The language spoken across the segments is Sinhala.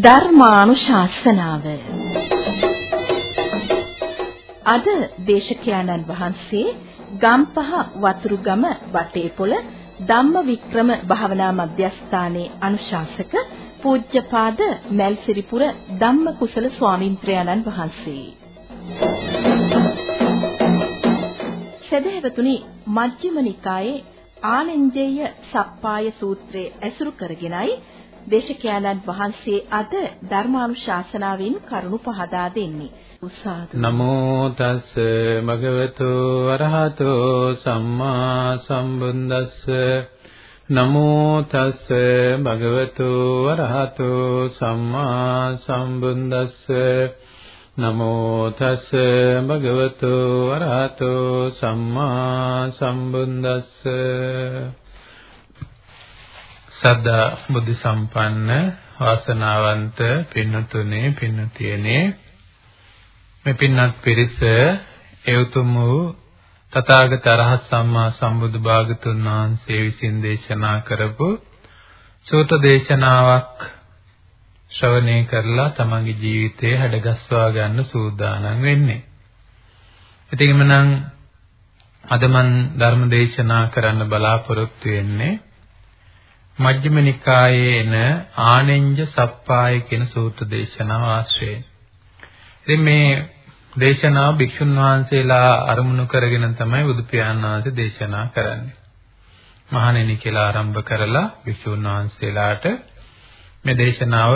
ධර්මානුශාසනාව අද දේශකයන්න් වහන්සේ ගම්පහ වතුරුගම වටේපොළ ධම්මවික්‍රම භාවනා මධ්‍යස්ථානයේ අනුශාසක පූජ්‍යපාද මල්සිරිපුර ධම්මකුසල ස්වාමින්ත්‍රයන්න් වහන්සේ. සදහැවතුනි මජ්ක්‍ධිම නිකායේ ආනෙන්ජේය සප්පාය සූත්‍රයේ ඇසුරු කරගෙනයි දේශකයන්න් වහන්සේ අද ධර්මානුශාසනාවෙන් කරුණු පහදා දෙන්නේ. නමෝ තස් භගවතු අරහතෝ සම්මා සම්බුද්දස්ස. නමෝ තස් භගවතු අරහතෝ සම්මා සම්බුද්දස්ස. නමෝ තස් භගවතු අරහතෝ සම්මා සම්බුද්දස්ස. සදා බුද්ධ සම්පන්න වාසනාවන්ත පින්නතුනේ පින්නතියනේ මේ පින්නත් පිරිස එවතුම් වූ තථාගත අරහත් සම්මා සම්බුදු භාගතුන් වහන්සේ විසින් දේශනා කරපු සූත්‍ර දේශනාවක් ශ්‍රවණය කරලා තමන්ගේ ජීවිතය හැඩගස්වා ගන්න සූදානම් වෙන්නේ. ඉතින් එමනම් අද මන් ධර්ම දේශනා කරන්න බලාපොරොත්තු වෙන්නේ මජ්ක්‍ධිම නිකායේ එන ආනෙන්ජ සප්පාය කියන සූත්‍ර දේශනාව ආශ්‍රයෙන්. ඉතින් මේ දේශනාව භික්ෂුන් වහන්සේලා අරමුණු කරගෙන තමයි බුදු පියාණන් වහන්සේ දේශනා කරන්නේ. මහණෙනි කියලා ආරම්භ කරලා භික්ෂුන් වහන්සේලාට මේ දේශනාව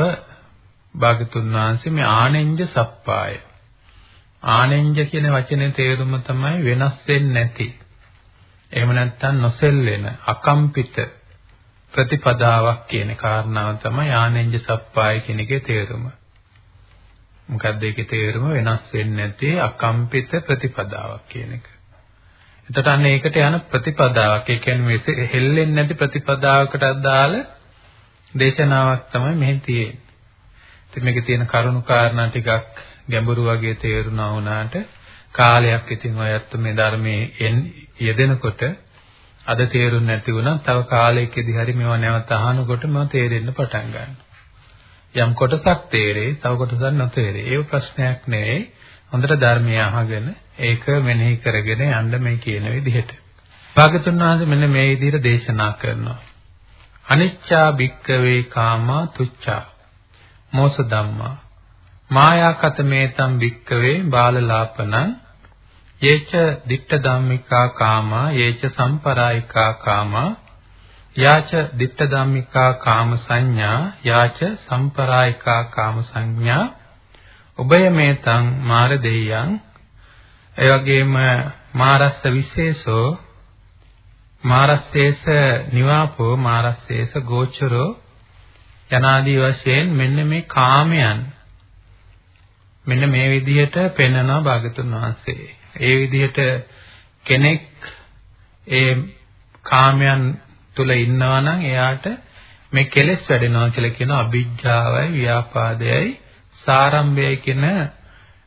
භාගතුන් වහන්සේ මේ ආනෙන්ජ සප්පාය ආනෙන්ජ කියන වචනේ තේරුම තමයි වෙනස් වෙන්නේ නැති. එහෙම නැත්නම් නොසෙල්වෙන, අකම්පිත ප්‍රතිපදාවක් කියන කාරණාව තමයි ආනෙන්ජ සප්පාය කියන එකේ තේරුම. මොකක්ද ඒකේ තේරුම වෙනස් වෙන්නේ නැති අකම්පිත ප්‍රතිපදාවක් කියන එක. එතකොට අන්න ඒකට යන ප්‍රතිපදාවක් ඒ කියන්නේ හෙල්ලෙන්නේ නැති ප්‍රතිපදාවකට අදාළ දේශනාවක් තමයි මෙහි තියෙන්නේ. ඉතින් මේකේ තියෙන කරුණු කාරණා ටිකක් ගැඹුරු වගේ තේරුණා වුණාට කාලයක් ඉතින් ඔයත් මේ ධර්මයේ යෙදෙනකොට අද තේරුම් නැති වුණා තව කාලයකදී හරි මේවා නැවත අහනකොට මම තේරෙන්න පටන් ගන්නවා. යම් කොටසක් තේරෙයි තව කොටසක් නොතේරෙයි. ඒක ප්‍රශ්නයක් නෙවෙයි. හොඳට ධර්මය අහගෙන ඒක මෙනෙහි කරගෙන යන්න මේ කියන විදිහට. භාගතුන් වහන්සේ මෙන්න මේ විදිහට දේශනා කරනවා. අනිච්චා භික්කවේ කාමා තුච්චා මෝස ධම්මා මායා කතමේතම් භික්කවේ බාලලාපනං යේච ditta ධම්මිකා කාමා යේච සම්පරායිකා කාමා යාච ditta ධම්මිකා කාම සංඥා යාච සම්පරායිකා කාම සංඥා උභය මේතං මාර දෙයයන් ඒ වගේම මාරස්ස විශේෂෝ මාරස්සේස නිවාපෝ මාරස්සේස ගෝචරෝ යනාදී වශයෙන් මෙන්න මේ කාමයන් මෙන්න මේ විදිහට පෙන්වනවා භාගතුන් වහන්සේ. ඒ විදිහට කෙනෙක් ඒ කාමයන් තුල ඉන්නවා නම් එයාට මේ කෙලෙස් වැඩෙනවා කියලා කියන අභිජ්ජාවයි ව්‍යාපාදයයි සාරම්භයයි කියන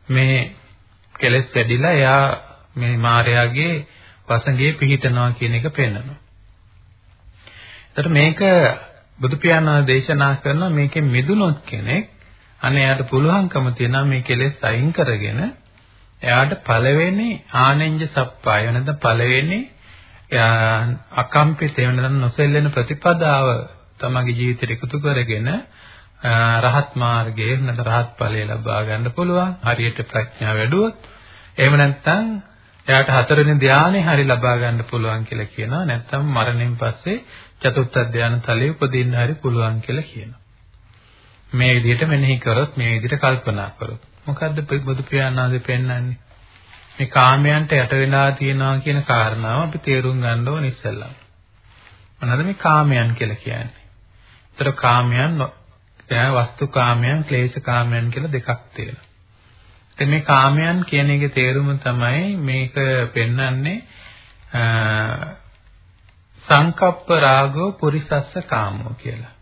මේ කෙලෙස් වැඩිලා එයා මේ මායාවේ වසඟේ පිහිටනවා කියන එක පෙන්වනවා. එතකොට මේක බුදු පියාණන් දේශනා කරන මේකෙන් මිදුනොත් කෙනෙක් අනේ එයාට පුළුවන්කම තියෙනවා මේ කෙලෙස් අයින් කරගෙන එයාට පළවෙනි ආනෙන්ජ සප්පාය නැත්නම් පළවෙනි අකම්පිත වෙන නොසෙල්ලෙන ප්‍රතිපදාව තමගේ ජීවිතයට එකතු කරගෙන රහත් මාර්ගයේ නැත්නම් රහත් ඵලය ලබා ගන්න පුළුවන් හරියට ප්‍රඥාව වැඩුවොත්. එහෙම නැත්නම් එයාට හතරවෙනි ධානය හරි ලබා ගන්න පුළුවන් කියලා කියනවා. නැත්නම් මරණයෙන් පස්සේ චතුර්ථ ධානය තලයේ උපදින්න හරි පුළුවන් කියලා කියනවා. මේ විදිහට මෙනෙහි කරොත් මේ විදිහට කල්පනා කරොත්. මොකද්ද බුදු පියාණන් වහන්සේ පෙන්වන්නේ මේ කාමයන්ට යට වෙලා තියෙනවා කියන කාරණාව අපි තේරුම් ගන්න ඕනේ ඉස්සෙල්ලා. මොනවාද මේ කාමයන් කියලා කියන්නේ? ඒතර කාමයන් දැන් වස්තු කාමයන්, ක්ලේශ කාමයන් කියලා දෙකක් තියෙනවා. ඉතින් මේ කාමයන් කියන එකේ තේරුම තමයි මේක පෙන්වන්නේ සංකප්ප රාගෝ පුරිසස්ස කාමෝ කියලා.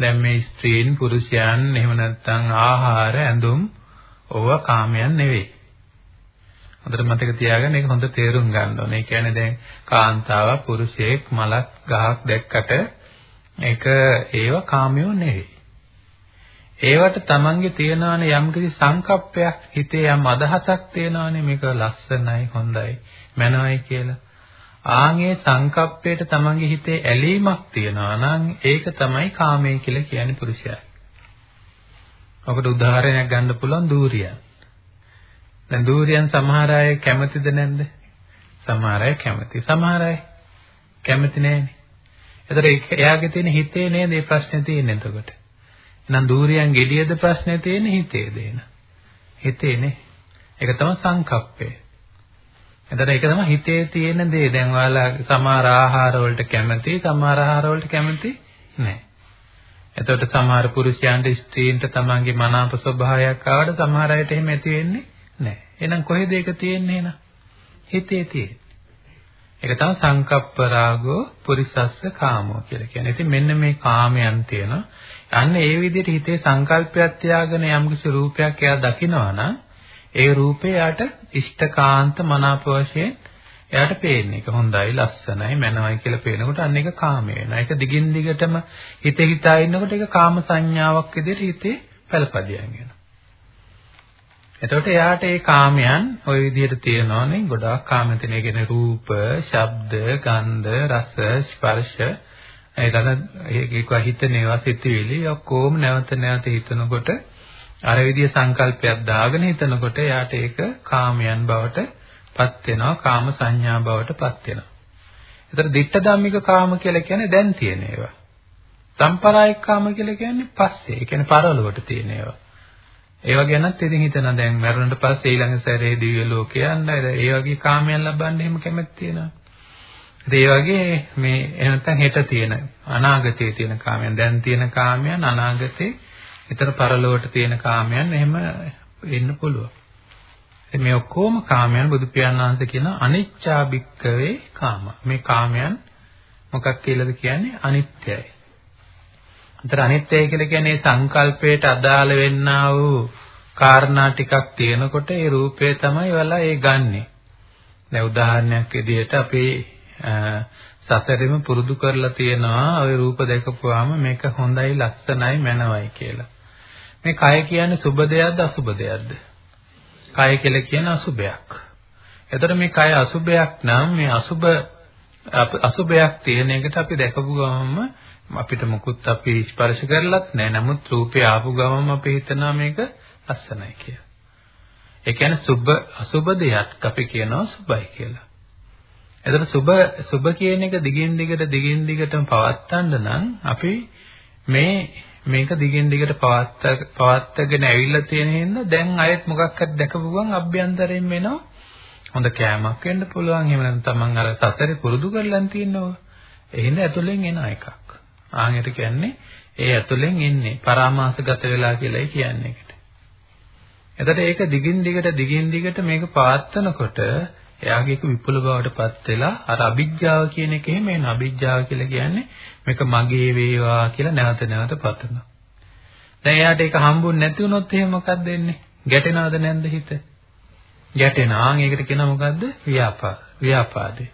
දැන් මේ ස්ත්‍රීන් පුරුෂයන් එහෙම නැත්නම් ආහාර ඇඳුම් ඕවා කාමයන් නෙවෙයි. හොඳට මතක තියාගන්න ඒක හොඳ තේරුම් ගන්න ඕනේ. ඒ කියන්නේ දැන් කාන්තාවක් පුරුෂයෙක් මලක් ගහක් දැක්කට ඒක ඒව කාමයෝ නෙවෙයි. ඒවට තමන්ගේ තියෙනවනේ යම්කිසි සංකප්පයක් හිතේ යම් අදහසක් තියෙනවනේ මේක ලස්සනයි හොඳයි මනවයි කියලා. ආන්ගේ සංකප්පයට තමන්ගේ හිතේ ඇලීමක් තියනවා නම් ඒක තමයි කාමය කියලා කියන්නේ පුරුෂයා. ඔකට උදාහරණයක් ගන්න පුළුවන් දූරියන්. දැන් දූරියන් සමහර අය කැමතිද නැද්ද? සමහර අය කැමති. සමහර අය කැමති නෑනේ. ඒතර එයාගේ තියෙන හිතේ නේද මේ ප්‍රශ්නේ තියෙන්නේ එතකොට. එහෙනම් දූරියන් gediyeද ප්‍රශ්නේ තියෙන්නේ හිතේද එන. හිතේනේ. ඒක තමයි සංකප්පය. එතකොට ඒක තමයි හිතේ තියෙන දේ. දැන් ඔයාලා සමහර ආහාර වලට කැමති, සමහර ආහාර වලට කැමති නැහැ. එතකොට සමහර පුරුෂයන්ට ස්ත්‍රීන්ට තමන්ගේ මනාප ස්වභාවයක් ආවද සමහර අයට එහෙම ඇති වෙන්නේ නැහැ. එහෙනම් කොහෙද ඒක තියෙන්නේ එහෙනම්? හිතේ තියෙන්නේ. ඒක තමයි සංකප්ප රාගෝ පුරිසස්ස කාමෝ කියලා කියන්නේ. ඉතින් මෙන්න මේ කාමයන් තියෙනවා. අන්න ඒ විදිහට හිතේ සංකල්පයක් තියාගෙන යම්කිසි රූපයක් එයා දකිනවා නම් ඒ රූපේ යාට ඉෂ්ඨකාන්ත මනාප වශයෙන් එයාට පේන්නේ. ඒක හොඳයි, ලස්සනයි, මනවයි කියලා පේනකොට අන්න ඒක කාමය වෙනවා. ඒක දිගින් දිගටම හිත හිතා ඉන්නකොට ඒක කාම සංඥාවක් විදිහට හිතේ පළපදියම් වෙනවා. එතකොට එයාට ඒ කාමයන් ওই විදිහට තියෙනවානේ ගොඩාක් කාම තියෙන. ඒ කියන්නේ රූප, ශබ්ද, ගන්ධ, රස, ස්පර්ශ ඒකට ඒක හිතන ඒවා සිතිවිලි ඔක්කොම නැවත නැවත හිතනකොට අර විදිය සංකල්පයක් දාගෙන හිතනකොට එයාට ඒක කාමයන් බවට පත් වෙනවා කාම සංඥා බවට පත් වෙනවා. ඒතර ditta ධම්මික කාම කියලා කියන්නේ දැන් තියෙන ඒවා. සම්පරායික කාම කියලා කියන්නේ පස්සේ. ඒ කියන්නේ පරලොවට තියෙන ඒවා. ඒව ගැනත් ඉතින් හිතන දැන් මරුණට පස්සේ ඊළඟ සැරේ දිව්‍ය ලෝකේ යන්න ඒ වගේ කාමයන් ලබන්න එහෙම කැමති තියෙනවා. ඒ වගේ මේ එහෙනම් හෙට තියෙන අනාගතයේ තියෙන කාමයන් දැන් තියෙන කාමයන් අනාගතේ ඊතර පරලොවට තියෙන කාමයන් එහෙම වෙන්න පුළුවන්. ඉතින් මේ ඔක්කොම කාමයන් බුදු පියාණන් වහන්සේ කියන අනිච්චා භික්කවේ කාම. මේ කාමයන් මොකක් කියලාද කියන්නේ අනිත්‍යයි. අතර අනිත්‍යයි කියලා කියන්නේ සංකල්පයට අදාළ වෙන්නා වූ කාරණා ටිකක් තියෙනකොට ඒ රූපය තමයි වලා ඒ ගන්නෙ. දැන් උදාහරණයක් විදිහට අපේ සසරෙම පුරුදු කරලා තියෙනවා ওই රූප දැකපුවාම මේක හොඳයි ලස්සනයි මනවයි කියලා. මේ කය කියන්නේ සුබ දෙයක්ද අසුබ දෙයක්ද? කය කියලා කියන අසුබයක්. එතකොට මේ කය අසුබයක් නම් මේ අසුබ අසුබයක් තියෙන එකට අපි දැකපු ගමන්ම අපිට මුකුත් අපි ස්පර්ශ කරලත් නැහැ. නමුත් රූපේ ආපු ගමන්ම අපි හිතනවා මේක ලස්සනයි කියලා. ඒ කියන්නේ සුබ අසුබ දෙයක් අපි කියනවා සුබයි කියලා. එතකොට සුබ සුබ කියන එක දිගින් දිගට දිගින් දිගටම පවත්තන්න නම් අපි මේ මේක දිගින් දිගට පවත්ත පවත්තගෙන ඇවිල්ලා තියෙන හින්දා දැන් අයත් මොකක් හරි දැකපු ගමන් අභ්‍යන්තරයෙන් එනවා හොඳ කෑමක් වෙන්න පුළුවන්. එහෙම නැත්නම් තමන් අර සසරේ පුරුදු කරලා තියෙනවා. එහෙනම් ඇතුලෙන් එන එකක්. ආන්කට කියන්නේ ඒ ඇතුලෙන් එන්නේ පරාමාසගත වෙලා කියලායි කියන්නේ ඒකට. එතකොට ඒක දිගින් දිගට දිගින් දිගට මේක පවත්නකොට එයාගේ එක විපුල බවට පත් වෙලා අර අභිජ්ජාව කියන එක එහෙම එන අභිජ්ජාව කියලා කියන්නේ මේක මගේ වේවා කියලා නැවත නැවත පතනවා. දැන් එයාට ඒක හම්බුනේ නැති වුණොත් එහෙම මොකක්ද වෙන්නේ? ගැටෙනවද නැන්ද හිත? ගැටෙනවා. ඒකට කියනවා මොකද්ද? ව්‍යාපාද. ව්‍යාපාදේ.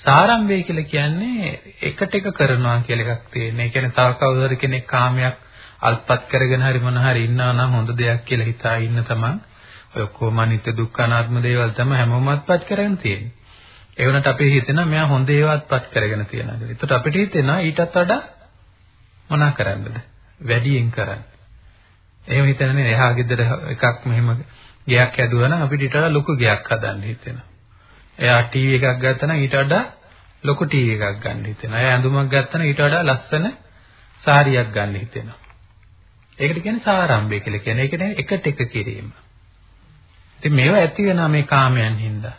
සාරම්භය කියලා කියන්නේ එකට එක කරනවා කියලා එකක් තියෙනවා. ඒ කියන්නේ තව කවුරු කෙනෙක් කාමයක් අල්පත් කරගෙන හරි මොන හරි ඉන්නවා නම් හොඳ දෙයක් කියලා හිතා ඉන්න තමන් ඔය ඔක්කොම අනිත්‍ය දුක්ඛ අනාත්ම දේවල් තමයි හැමෝම අත්පත් කරගෙන තියෙන්නේ. ඒ වුණාට අපි හිතනවා මෙයා හොඳ ඒවා අත්පත් කරගෙන තියනවා කියලා. ඒකට අපිට හිතෙනවා ඊටත් වඩා මොනා කරන්නද? වැඩියෙන් කරන්න. එහෙම හිතන්නේ එහා ගෙදර එකක් මෙහෙම ගයක් හැදුවා නම් අපිට ඊට වඩා ලොකු ගයක් හදන්න හිතෙනවා. එයා ටීවී එකක් ගත්තා නම් ඊට වඩා ලොකු ටීවී එකක් ගන්න හිතෙනවා. එයා ඇඳුමක් ගත්තා නම් ඊට වඩා ලස්සන සාරියක් ගන්න හිතෙනවා. ඒකට කියන්නේ සාරම්භය කියලා කියන්නේ. ඒ කියන්නේ එකට එක කිරීම. ඉතින් මේවා ඇති වෙනා මේ කාමයන් හින්දා.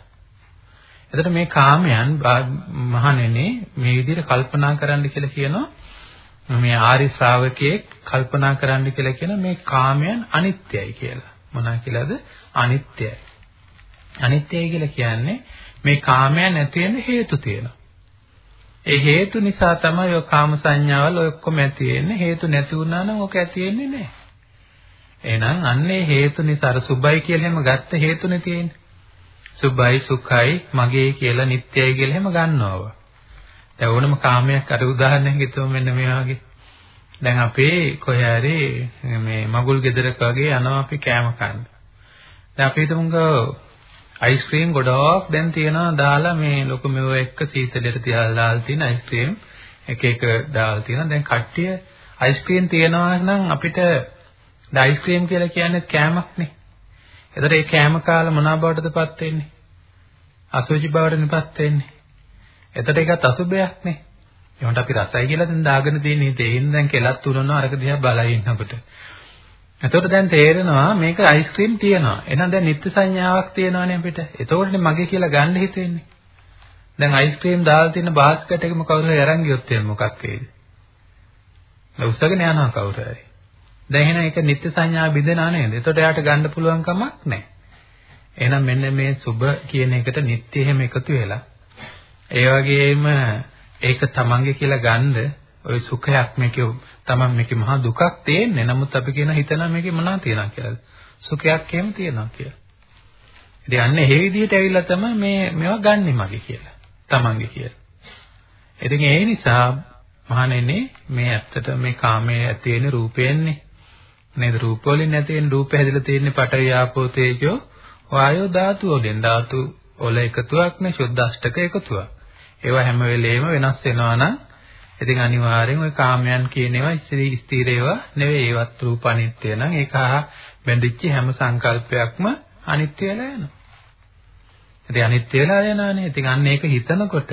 එතකොට මේ කාමයන් මහණෙනි මේ විදිහට කල්පනා කරන්න කියලා කියනවා මේ ආරි ශ්‍රාවකයේ කල්පනා කරන්න කියලා කියන මේ කාමයන් අනිත්‍යයි කියලා. මොනවා කියලාද? අනිත්‍යයි. අනිත්‍යයි කියලා කියන්නේ මේ කාමයන් නැති වෙන හේතු තියෙනවා. ඒ හේතු නිසා තමයි ඔය කාම සංඥාවල් ඔය ඔක්කොම ඇති වෙන්නේ. හේතු නැති වුණා නම් ඔක ඇති වෙන්නේ නැහැ. එහෙනම් අන්නේ හේතු නිසා අර සුබයි කියලා හැම ගත්ත හේතුනේ තියෙන්නේ. සුබයි සුඛයි මගේ කියලා නිට්ටයයි කියලා හැම ගන්නවා. දැන් ඕනම කාමයක් අර උදාහරණයක් හිතුවම මෙන්න මේ වගේ. දැන් අපේ කොහේ හරි මේ මගුල් ගෙදරක වගේ යනවා අපි කෑම කන්න. දැන් අපි හිතමුකෝ අයිස්ක්‍රීම් ගොඩාක් දැන් තියනවා දාලා මේ ලොකු මෙව එක්ක සීතලෙට තියලා දාලා තියෙන අයිස්ක්‍රීම් එක එක දාලා තියෙනවා. දැන් කට්ටිය අයිස්ක්‍රීම් තියනවා නම් අපිට ද අයිස්ක්‍රීම් කියලා කියන්නේ කෑමක් නේ. එතකොට මේ කෑම කාලා මොනවා බවටදපත් වෙන්නේ? අසුචි බවටදපත් වෙන්නේ. එතකොට ඒකත් අසුබයක් නේ. ඒකට අපි රසයි කියලා දැන් දාගෙන තියෙන හිතේ. එහෙනම් දැන් කෙලත් උනනවා අරක දිහා බලයි ඉන්නකොට. එතකොට දැන් තේරෙනවා මේක අයිස්ක්‍රීම් තියනවා. එහෙනම් දැන් නිත්‍ය සංඥාවක් තියෙනවානේ අපිට. එතකොටනේ මගේ කියලා ගන්න හිතෙන්නේ. දැන් අයිස්ක්‍රීම් දාලා තියෙන බාස්කට් එකම කවුරු හරි අරන් ගියොත් එහෙනම් මොකක් වෙයිද? උස්සගෙන යනවා කවුරු හරි. දැන් එහෙනම් ඒක නිත්‍ය සංඥා බිඳෙනා නේද? එතකොට එයාට ගන්න පුළුවන් කමක් නැහැ. එහෙනම් මෙන්න මේ සුබ කියන එකට නිත්‍ය එහෙම එකතු වෙලා ඒ වගේම ඒක තමන්ගේ කියලා ගන්න ওই සුඛයක් මේකේ තමන් මේකේ මහා දුකක් තේන්නේ. නමුත් අපි කියන හිතනවා මේකේ මොනවා තියනවා කියලා. සුඛයක් එහෙම තියනවා කියලා. ඉතින් අන්න ඒ විදිහට ඇවිල්ලා තමයි මේ මේවා ගන්නෙ මගේ කියලා. තමන්ගේ කියලා. ඉතින් ඒ නිසා මහණෙනි මේ ඇත්තට මේ කාමයේ ඇති වෙන රූපයෙන්නේ නේද රූප වලින් නැති වෙන රූප හැදිලා තියෙන්නේ පඨවි ආපෝ තේජෝ වායෝ ධාතු වලින් ධාතු වල එකතුවක් නේ සුද්ධ අෂ්ටක එකතුවක් ඒවා හැම වෙලෙම වෙනස් වෙනවා නම් ඉතින් අනිවාර්යෙන් ওই කාමයන් කියන ඒවා ස්ථිර ඒවා නෙවෙයි ඒවත් රූප අනිත්‍ය නම් ඒක හා බැඳිච්ච හැම සංකල්පයක්ම අනිත්‍ය වෙලා යනවා. ඉතින් අනිත්‍ය වෙලා යනවානේ. ඉතින් අන්න ඒක හිතනකොට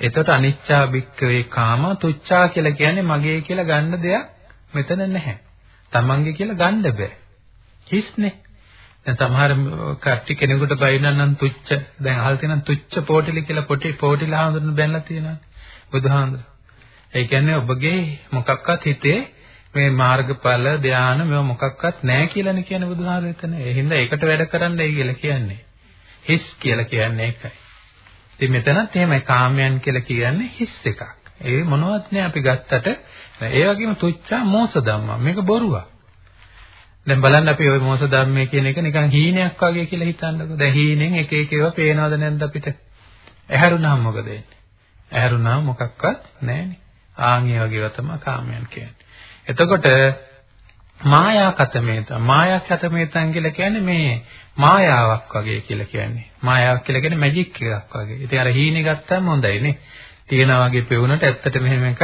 එතකොට අනිච්චා භික්කවේ කාම තුච්චා කියලා කියන්නේ මගේ කියලා ගන්න දෙයක් මෙතන නැහැ. තමන්ගේ කියලා ගන්න බෑ. හිස්නේ. දැන් සමහර කට්ටි කෙනෙකුට බයිනන් නම් තුච්ච දැන් අහල් තියෙන තුච්ච පොටිලි කියලා පොටි පොටිලා හඳුනන බැලලා තියෙනවා. බුදුහාඳුන. ඒ කියන්නේ ඔබගේ මොකක්වත් හිතේ මේ මාර්ගඵල ධානය මේව මොකක්වත් නැහැ කියලානේ කියන්නේ බුදුහාමුදුරු එතන. ඒ හින්දා ඒකට වැඩ කරන්නයි කියලා කියන්නේ. හිස් කියලා කියන්නේ ඒකයි. ඉතින් මෙතනත් එහෙමයි කාමයන් කියලා කියන්නේ හිස් එකක්. ඒ මොනවත් නෑ අපි ගත්තට ඒ වගේම තුච්චා මෝස ධම්මා මේක බොරුවක්. දැන් බලන්න අපි ওই මෝස ධම්මේ කියන එක නිකන් හීනයක් වගේ කියලා හිතන්නකෝ. දැන් හීනෙන් එක එක ඒවා පේනවද නැද්ද අපිට? ඇහැරුණාම මොකද වෙන්නේ? ඇහැරුණාම මොකක්වත් නැහැනේ. ආන් ඒ වගේව තමයි කාමයන් කියන්නේ. එතකොට මායා කතමේත මායා කතමේතන් කියලා කියන්නේ මේ මායාවක් වගේ කියලා කියන්නේ. මායාවක් කියලා කියන්නේ මැජික් එකක් වගේ. ඉතින් අර හීනේ ගත්තාම හොඳයි නේ. තියෙනා වගේ පෙවුනට ඇත්තට මෙහෙම එකක්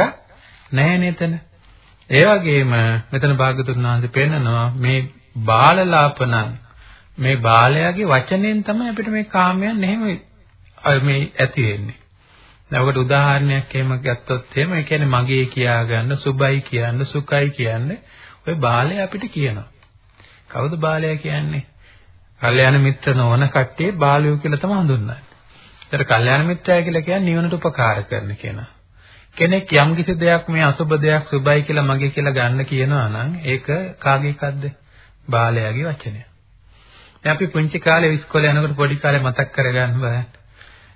නැහැ නේතන. ඒ වගේම මෙතන භාගතුන් වහන්සේ පෙන්නනවා මේ බාලලාපනං මේ බාලයාගේ වචනෙන් තමයි අපිට මේ කාමයන් එහෙම මේ ඇති වෙන්නේ. දැන් ඔකට උදාහරණයක් එහෙම ගත්තොත් එහෙම ඒ කියන්නේ මගේ කියා ගන්න සුබයි කියන්න සුඛයි කියන්නේ ওই බාලය අපිට කියනවා. කවුද බාලයා කියන්නේ? කල්යාණ මිත්‍ර නොවන කට්ටිය බාලයෝ කියලා තමයි හඳුන්වන්නේ. ඒතර කල්යාණ මිත්‍රය කියලා කියන්නේ නිවනට උපකාර කරන කෙනා. කෙනෙක් යම් කිසි දෙයක් මේ අසුබ දෙයක් සුබයි කියලා මගේ කියලා ගන්න කියනවා නම් ඒක කාගේ එකක්ද? බාලයාගේ වචනය. දැන් අපි පුංචි කාලේ ඉස්කෝලේ යනකොට පොඩි කාලේ මතක් කරගන්න බලන්න.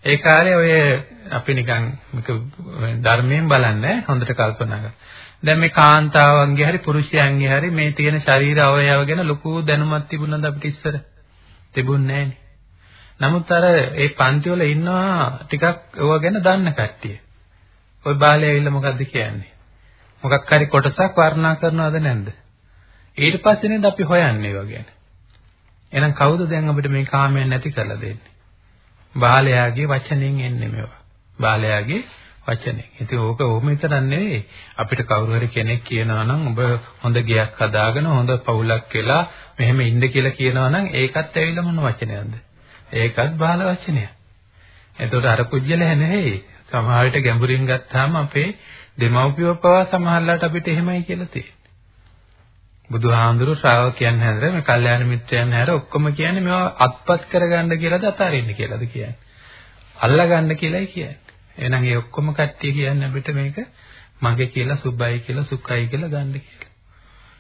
ඒ කාලේ ඔය අපි නිකන් මේක ධර්මයෙන් බලන්නේ හොඳට කල්පනා කරලා. දැන් මේ කාන්තාවන්ගේ හරි පුරුෂයන්ගේ හරි මේ තියෙන ශරීර අවයව ගැන ලොකු දැනුමක් තිබුණාද අපිට ඉස්සර? තිබුණේ නමුත් අර ඒ පන්ති වල ඉන්නවා ටිකක් ඒවා ගැන දන්න කට්ටිය. ওই බාලය ඇවිල්ලා මොකද්ද කියන්නේ? මොකක් හරි කොටසක් වර්ණනා කරනවද නැද්ද? ඊට පස්සේ නේද අපි හොයන්නේ ඒවා ගැන. එහෙනම් කවුද දැන් අපිට මේ කාමයන් නැති කරලා දෙන්නේ? බාලයාගේ වචනෙන් එන්නේ මේවා. බාලයාගේ වචනේ. ඉතින් ඕක ඕම විතරක් නෙවෙයි. අපිට කවුරු හරි කෙනෙක් කියනවා නම් ඔබ හොඳ ගයක් හදාගෙන හොඳ පවුලක් වෙලා මෙහෙම ඉන්න කියලා කියනවා නම් ඒකත් ඇවිල්ලා මොන වචනයක්ද? ඒකත් බාල වචනයක්. එතකොට අර කුජල නෙවෙයි. සමහර විට ගැඹුරින් ගත්තාම අපේ දෙමව්පියෝ පවා සමහරලාට අපිට එහෙමයි කියලා තියෙනවා. බුදුහාඳුරු ශ්‍රාවකයන් හැර මේ කල්යාණ මිත්‍රයන් හැර ඔක්කොම කියන්නේ මේවා අත්පත් කරගන්න කියලාද අතාරින්න කියලාද කියන්නේ. අල්ලගන්න කියලායි කියන්නේ. එහෙනම් මේ ඔක්කොම කට්ටිය කියන්නේ අපිට මේක මගේ කියලා සුබයි කියලා සුඛයි කියලා ගන්න කියලා.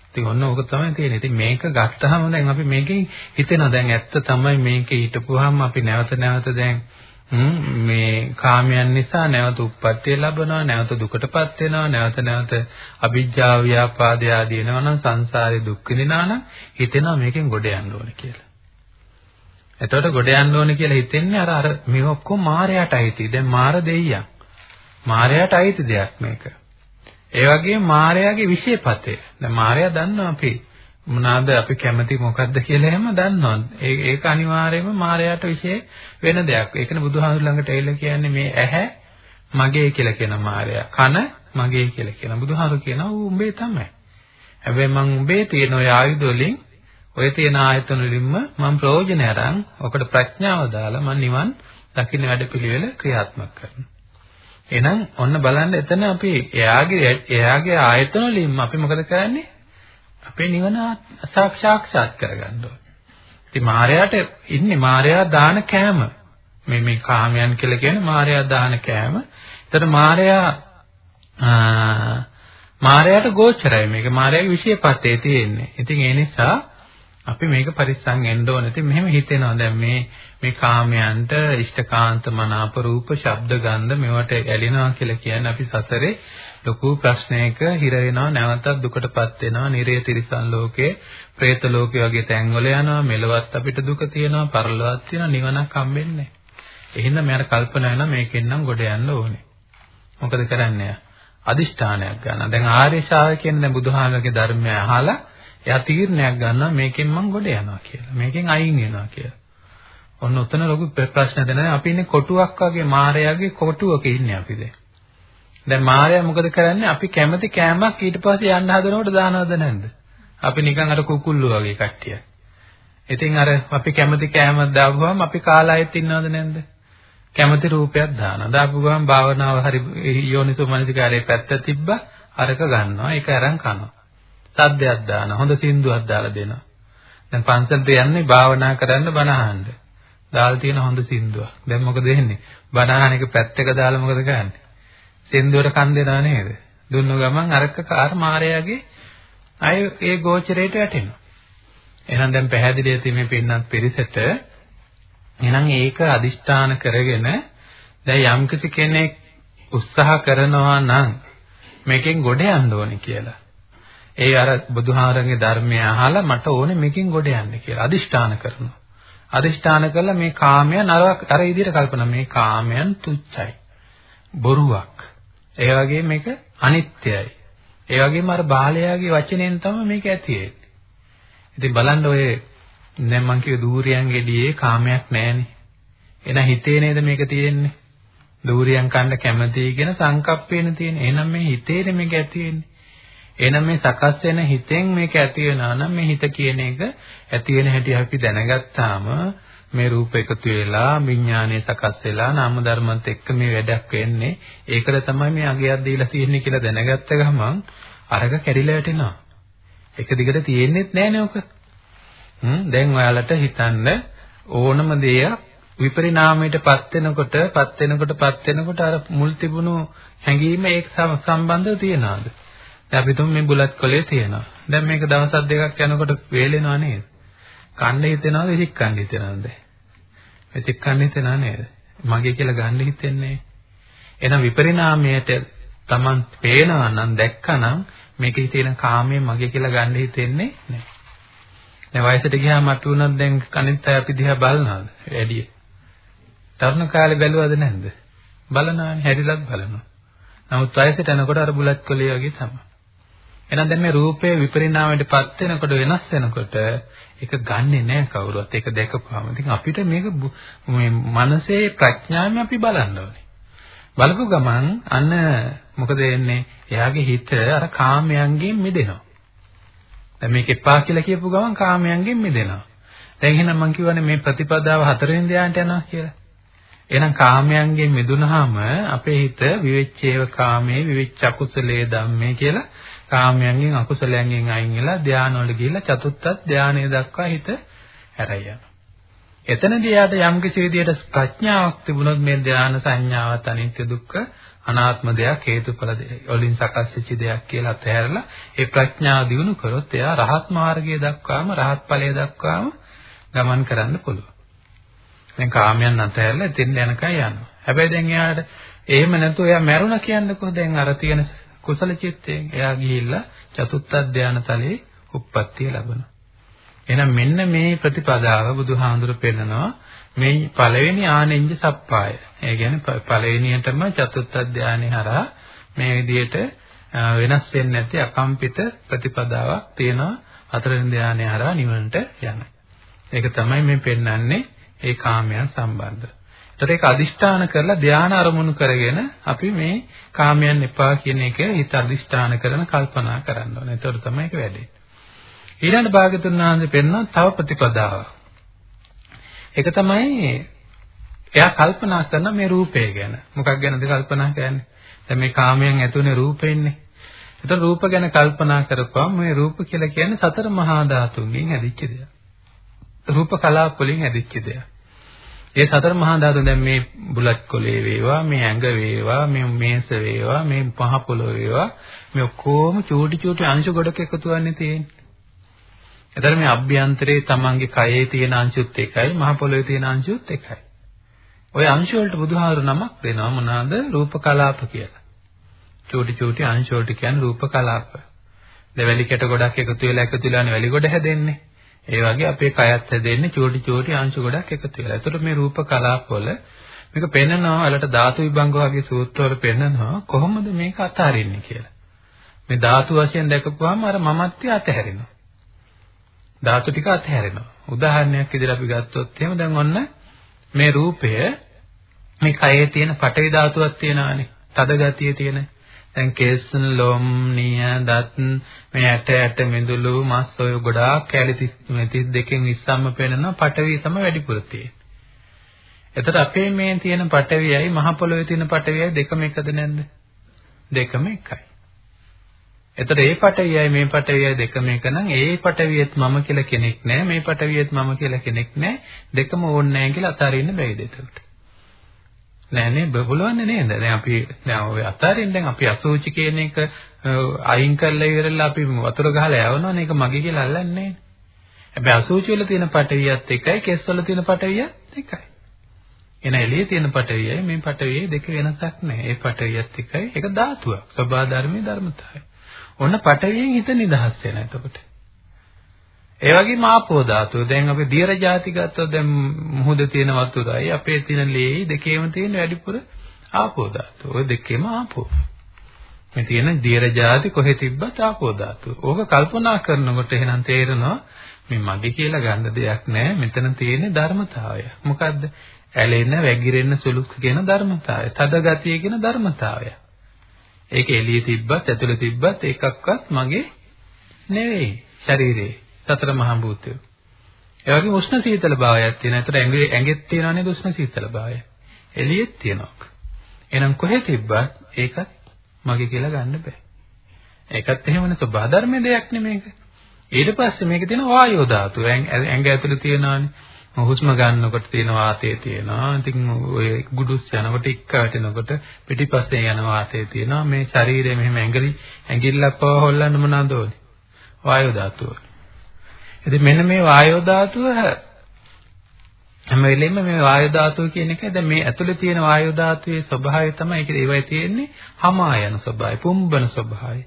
ඉතින් ඔන්න ඕක තමයි තියෙන්නේ. ඉතින් මේක ගත්තාම දැන් අපි මේකෙන් හිතෙනවා දැන් ඇත්ත තමයි මේකේ හිටපුවාම අපි නැවත නැවත දැන් මේ කාමයන් නිසා නැවත උප්පත්තිය ලැබනවා නැවත දුකටපත් වෙනවා නැවත නැවත අවිජ්ජා ව්‍යාපාදය ආදී එනවා නම් සංසාරේ දුක් විඳිනා නම් හිතෙනවා මේකෙන් ගොඩ යන්න ඕන කියලා. එතකොට ගොඩ යන්න ඕන කියලා හිතෙන්නේ අර අර මේ ඔක්කොම මායයට අයිති. දැන් මාර දෙයියා. මායයට අයිති දෙයක් මේක. ඒ වගේම මායාවේ විශේෂපතේ. දැන් මායා දන්නවා අපි මොනවාද අපි කැමති මොකද්ද කියලා එහෙම දන්නවා. ඒක අනිවාර්යයෙන්ම මායාවට විශේෂ වෙන දෙයක්. ඒකනේ බුදුහාමුදුර ළඟට ඇවිල්ලා කියන්නේ මේ ඇහැ මගේ කියලා කියන මායාව. කන මගේ කියලා කියන. බුදුහාමුදුර කියනවා ඌ උඹේ තමයි. හැබැයි මං උඹේ තියෙන ඔය ආයුධ වලින් ඔය තියෙන ආයතන වලින්ම මම ප්‍රයෝජන අරන් ඔකට ප්‍රඥාව දාලා මම නිවන් දකින්න වැඩපිළිවෙල ක්‍රියාත්මක කරනවා. එහෙනම් ඔන්න බලන්න එතන අපි එයාගේ එයාගේ ආයතන වලින්ම අපි මොකද කරන්නේ? අපේ නිවන සාක්ෂාත් කරගන්න ඕනේ. ඉතින් මායයට ඉන්නේ මායයා දාන කෑම. මේ මේ කාමයන් කියලා කියන්නේ මායයා දාන කෑම. ඒතර මායයා මායයට ගෝචරයි මේක. මායයාගේ විශේෂපතේ තියෙන්නේ. ඉතින් ඒ නිසා අපි මේක පරිස්සම් වෙන්න ඕනේ. ඉතින් මෙහෙම හිතෙනවා දැන් මේ මේ කාමයන්ට ඉෂ්ඨකාන්ත මනාප රූප ශබ්ද ගන්ධ මේවට ඇලෙනවා කියලා කියන්නේ අපි සසරේ ලොකු ප්‍රශ්නයක හිර වෙනවා නැවතත් දුකටපත් වෙනවා නිරේ තිරිසන් ලෝකේ പ്രേත ලෝකේ වගේ තැන්වල යනවා මෙලවත් අපිට දුක තියෙනවා පරලොවත් තියෙනවා නිවනක් හම්බෙන්නේ එහෙනම් මට කල්පනා වෙනවා මේකෙන් නම් ගොඩ යන්න ඕනේ. මොකද කරන්නේ? අදිෂ්ඨානයක් ගන්න දැන් ආර්ය ශාවකයන් දැන් බුදුහාමගේ ධර්මය අහලා එයා තීරණයක් ගන්නවා මේකෙන් මං ගොඩ යනවා කියලා. මේකෙන් අයින් වෙනවා කියලා. ඔන්න උතන ලොකු ප්‍රශ්න දෙනවා. අපි ඉන්නේ කොටුවක් වගේ මායාවේ කොටුවක ඉන්නේ අපි දැන්. දැන් මායාව මොකද කරන්නේ? අපි කැමති කෑමක් ඊට පස්සේ යන්න හදනකොට දානවද නැද්ද? අපි නිකන් අර කුකුල්ලු වගේ කට්ටිය. ඉතින් අර අපි කැමති කෑමක් දාපුවාම අපි කාලායෙත් ඉන්නවද නැද්ද? කැමති රූපයක් දානවා. දාපු ගමන් භාවනාව හරි යෝනිසෝ මනසිකාරයේ පැත්ත තිබ්බා අරක ගන්නවා. ඒක අරන් කනවා. සද්දයක් දානවා. හොඳ සින්දුවක් දාලා දෙනවා. දැන් පන්සලට යන්නේ භාවනා කරන්න බණ අහන්න. දාලා තියෙන හොඳ සින්දුවක්. දැන් මොකද වෙන්නේ? බණ අහන එක පැත්තක දාලා මොකද කරන්නේ? සින්දුවට කන් දෙනා නේද? දුන්නු ගමන් අරක කාර් මාරයාගේ අය ඒ ගෝචරයට වැටෙනවා. එහෙනම් දැන් පැහැදිලිව තියෙන්නේ පින්නත් පිරිසට එහෙනම් ඒක අදිෂ්ඨාන කරගෙන දැන් යම්කිසි කෙනෙක් උත්සාහ කරනවා නම් මේකෙන් ගොඩ යන්න ඕනේ කියලා. ඒ අර බුදුහාරගේ ධර්මය අහලා මට ඕනේ මේකෙන් ගොඩ යන්න කියලා අදිෂ්ඨාන කරනවා. අදිෂ්ඨාන කළා මේ කාමයන් අර අර විදිහට කල්පනා මේ කාමයන් තුච්චයි. බොරුවක්. ඒ වගේම මේක අනිත්‍යයි. ඒ වගේම අර බාලයාගේ වචනෙන් තමයි මේක ඇති වෙන්නේ. ඉතින් බලන්න ඔය දැන් මං කිව්ව දූරියන් ගෙඩියේ කාමයක් නැහැනේ. එහෙනම් හිතේ නේද මේක තියෙන්නේ? දූරියන් කන්න කැමතියි කියන සංකප්පේන තියෙන. එහෙනම් මේ හිතේනේ මේක ඇති වෙන්නේ. එහෙනම් මේ සකස් වෙන හිතෙන් මේක ඇති වෙනවා නම් මේ හිත කියන එක ඇති වෙන හැටි අපි දැනගත්තාම මේ රූප එකතු වෙලා විඥානය සකස් වෙලා නාම ධර්මත් එක්ක මේ වැඩක් වෙන්නේ ඒකට තමයි මේ අගයක් දීලා තියෙන්නේ කියලා දැනගත්ත ගමන් අරක කැඩිලා වැටෙනවා එක දිගට තියෙන්නේත් නැහැනේ ඔක හ්ම් දැන් ඔයාලට හිතන්න ඕනම දෙයක් විපරිණාමයටපත් වෙනකොට පත් වෙනකොට පත් වෙනකොට අර මුල් තිබුණු හැඟීම ඒක සම්බන්ධව තියනවාද දැන් අපි තුන් මේ බුලත් කොලේ තියෙනවා. දැන් මේක දවස් දෙකක් යනකොට වේලෙනවා නේද? කන්න හිතෙනවද ඉතික් කන්න හිතෙනවද? ඉතික් කන්න හිතෙනව නේද? මගේ කියලා ගන්න හිතෙන්නේ. එහෙනම් විපරිණාමයට Taman පේනවා නම් දැක්කනම් මේකේ තියෙන කාමයේ මගේ කියලා ගන්න හිතෙන්නේ නැහැ. දැන් වයසට ගියාම මට උනත් දැන් කනිත් අය අපි දිහා බලනවාද? වැඩි. තරුණ කාලේ බැලුවද නැද්ද? බලනවානේ හැරිලත් බලනවා. නමුත් වයසට යනකොට අර බුලත් කොලේ වගේ තමයි. එහෙනම් දැන් මේ රූපේ විපරිණාමයටපත් වෙනකොට වෙනස් වෙනකොට ඒක ගන්නෙ නෑ කවුරුවත්. ඒක දැකපුවාම. ඉතින් අපිට මේක මේ මනසේ ප්‍රඥාවෙන් අපි බලන්න ඕනේ. බලපු ගමන් අන්න මොකද වෙන්නේ? එයාගේ හිත අර කාමයන්ගෙන් මිදෙනවා. දැන් මේක එපා කියලා කියපු ගමන් කාමයන්ගෙන් මිදෙනවා. දැන් එහෙනම් මම කියවනේ මේ ප්‍රතිපදාව හතරවෙනි ධ්‍යානට යනවා කියලා. එහෙනම් කාමයන්ගෙන් මිදුනහම අපේ හිත විවෙච්චේව කාමේ විවෙච්ච අකුසලයේ ධම්මේ කියලා කාමයන්ගෙන් අකුසලයන්ගෙන් අයින් වෙලා ධානවල ගිහිල්ලා චතුත්ථ ධානය දක්වා හිත හැරයි යනවා. එතනදී යාට යම් කිසි විදියට ප්‍රඥාවක් තිබුණොත් මේ ධාන සංඥාවත් අනිත්‍ය දුක්ඛ අනාත්ම දෙයක් හේතුඵල වලින් සකස් වෙච්ච දෙයක් කියලා අතහැරලා ඒ ප්‍රඥාව දිනු කරොත් එයා රහත් මාර්ගය දක්වාම රහත් ඵලය දක්වාම ගමන් කරන්න පුළුවන්. දැන් කාමයන් අතහැරලා එතෙන් යනකම් යනවා. හැබැයි දැන් එයාට එහෙම නැතුව එයා මැරුණා කියන්නකෝ දැන් අර තියෙන කුසල චිත්තයෙන් එයා ගිහිල්ලා චතුත්ථ ධානය තලයේ උප්පත්තිය ලබනවා. එහෙනම් මෙන්න මේ ප්‍රතිපදාව බුදුහාඳුර පෙන්නනවා මේ පළවෙනි ආනෙන්ජ සප්පාය. ඒ කියන්නේ පළවෙනියටම චතුත්ථ ධානය හරහා මේ විදිහට වෙනස් වෙන්නේ නැති අකම්පිත ප්‍රතිපදාවක් තියෙනවා හතරවෙනි ධානය හරහා නිවනට යන. ඒක තමයි මේ පෙන්වන්නේ ඒ කාමයන් සම්බන්ධ. ඒතර ඒක අදිෂ්ඨාන කරලා ධාන අරමුණු කරගෙන අපි මේ කාමයන් එපා කියන එක හිත අදිෂ්ඨාන කරන කල්පනා කරන්න ඕනේ. ඒතර තමයි ඒක වැඩේ. ඊළඟ භාගතුන් වහන්සේ පෙන්වන තව ප්‍රතිපදාවක්. ඒක තමයි එයා කල්පනා කරන මේ රූපය ගැන. මොකක් ගැනද කල්පනා කරන්නේ? දැන් මේ කාමයන් ඇතුළේ රූපෙන්නේ. ඒතර රූප ගැන කල්පනා කරපුවම මේ රූප කියලා කියන්නේ සතර මහා ධාතුන්ගෙන් හැදිච්ච දෙයක්. රූප කලාප වලින් හැදිච්ච දෙයක්. ඒ සතර මහා ධාතු දැන් මේ බුලත් කොලේ වේවා මේ ඇඟ වේවා මේ මේස වේවා මේ පහ පොළොව වේවා මේ ඔක්කොම චූටි චූටි අංශ ගොඩක එකතු වෙන්නේ තියෙන්නේ. එතන මේ අභ්‍යන්තරයේ තමන්ගේ කයේ තියෙන අංශුත් එකයි මහ පොළොවේ තියෙන අංශුත් එකයි. ওই අංශ වලට බුදුහාරු නමක් දෙනවා මොනවාද? රූප කලාප කියලා. චූටි චූටි අංශ වලට කියන්නේ රූප කලාප. දෙවැලි කැට ගොඩක් එකතු වෙලා එකතු වෙලානේ වැලි ගොඩ හැදෙන්නේ. ඒ වගේ අපේ කයත් හැදෙන්නේ චූටි චූටි අංශ ගොඩක් එකතු වෙලා. ඒතකොට මේ රූප කලාප වල මේක පෙන්නනවා වලට ධාතු විභංග වගේ සූත්‍රවල පෙන්නනවා කොහොමද මේක අතාරින්නේ කියලා. මේ ධාතු වශයෙන් දැකපුවාම අර මමත්වය අතහැරෙනවා. ධාතු ටික අතහැරෙනවා. උදාහරණයක් විදිහට අපි ගත්තොත් එහෙම දැන් ඔන්න මේ රූපය මේ කයේ තියෙන පටවි ධාතුවක් තියෙනවානේ. තද ගතිය තියෙන. දැන් කේසන ලොම් නිය දත් මේ ඇට ඇට මෙදුළු මස් ඔය ගොඩාක් කැලි 32කින් 20ක්ම පේනවා පටවි තමයි වැඩිපුර තියෙන්නේ. එතකොට අපේ මේ තියෙන පටවියයි මහ පොළොවේ තියෙන පටවියයි දෙකම එකද නැද්ද? දෙකම එකයි. එතකොට ඒ පටවියයි මේ පටවියයි දෙකම එක නම් ඒ පටවියෙත් මම කියලා කෙනෙක් නැහැ මේ පටවියෙත් මම කියලා කෙනෙක් නැහැ දෙකම ඕනේ නැහැ කියලා අතාරින්න බැයිද එතකොට නෑ නේ බබලවන්නේ නේද? දැන් අපි දැන් ඔය අතාරින්න දැන් අපි අසෝචි කියන එක අයින් කරලා ඉවරලා අපි වතුර ගහලා යවනවනේ ඒක මගේ කියලා අල්ලන්නේ හැබැයි අසෝචි වල තියෙන පටවියත් එකයි කෙස් වල තියෙන පටවියත් එකයි. එන එළියේ තියෙන පටවියයි මේ පටවියයි දෙක වෙනසක් නැහැ ඒ පටවියත් එකයි. ඒක ධාතුවක්. සබහා ධර්මයේ ධර්මතාවය. ඔන්න පටවියෙන් හිත නිදහස් වෙන එතකොට. ඒ වගේම ආපෝ ධාතුව. දැන් අපි දියර ಜಾති ගත්තොත් දැන් මුහුද තියෙන වතුරයි අපේ තියෙන ලේයි දෙකේම තියෙන වැඩිපුර ආපෝ ධාතුව. ওই දෙකේම ආපෝ. මේ තියෙන දියර ಜಾති කොහෙ තිබ්බත් ආපෝ ධාතුව. ඕක කල්පනා කරනකොට එහෙනම් තේරෙනවා මේ මගේ කියලා ගන්න දෙයක් නැහැ. මෙතන තියෙන ධර්මතාවය. මොකද්ද? ඇලෙන්න, වැగిරෙන්න සුළුක් කියන ධර්මතාවය. තද ගතිය කියන ධර්මතාවය. ඒක එළියේ තිබ්බත් ඇතුලේ තිබ්බත් එකක්වත් මගේ නෙවෙයි. ශරීරේ සතර මහා භූතය. ඒ වගේම උෂ්ණ සීතල භාවයක් තියෙනවා. ඒතර ඇඟේ ඇඟෙත් තියෙනවා නේද උෂ්ණ සීතල භාවය. එළියෙත් තියෙනවා. එහෙනම් කොහෙ තිබ්බත් ඒකත් මගේ කියලා ගන්න බෑ. ඒකත් එහෙමනේ ස්වභාව ධර්මයේ දෙයක් නෙමේක. ඊට පස්සේ මේකේ තියෙන වායෝ ධාතුව ඇඟ ඇතුලේ තියෙනවානේ. හුස්ම ගන්නකොට තියෙන වාතය තියෙනවා. ඉතින් ඔය ගුඩුස් යනකොට එක්ක වැටෙනකොට පිටිපස්සේ යන වාතය තියෙනවා. මේ ශරීරය මෙහෙම ඇඟලි ඇඟිල්ලක් පව හොල්ලන්න මොනවද ඕනේ? වායෝ ධාතුව. ඉතින් මෙන්න මේ වායෝ ධාතුව හැම වෙලෙම මේ වායු ධාතුව කියන එක දැන් මේ ඇතුලේ තියෙන වායු ධාතුවේ ස්වභාවය තමයි ඒකේ ඒවයි තියෙන්නේ හමා යන ස්වභාවය පුම්බන ස්වභාවය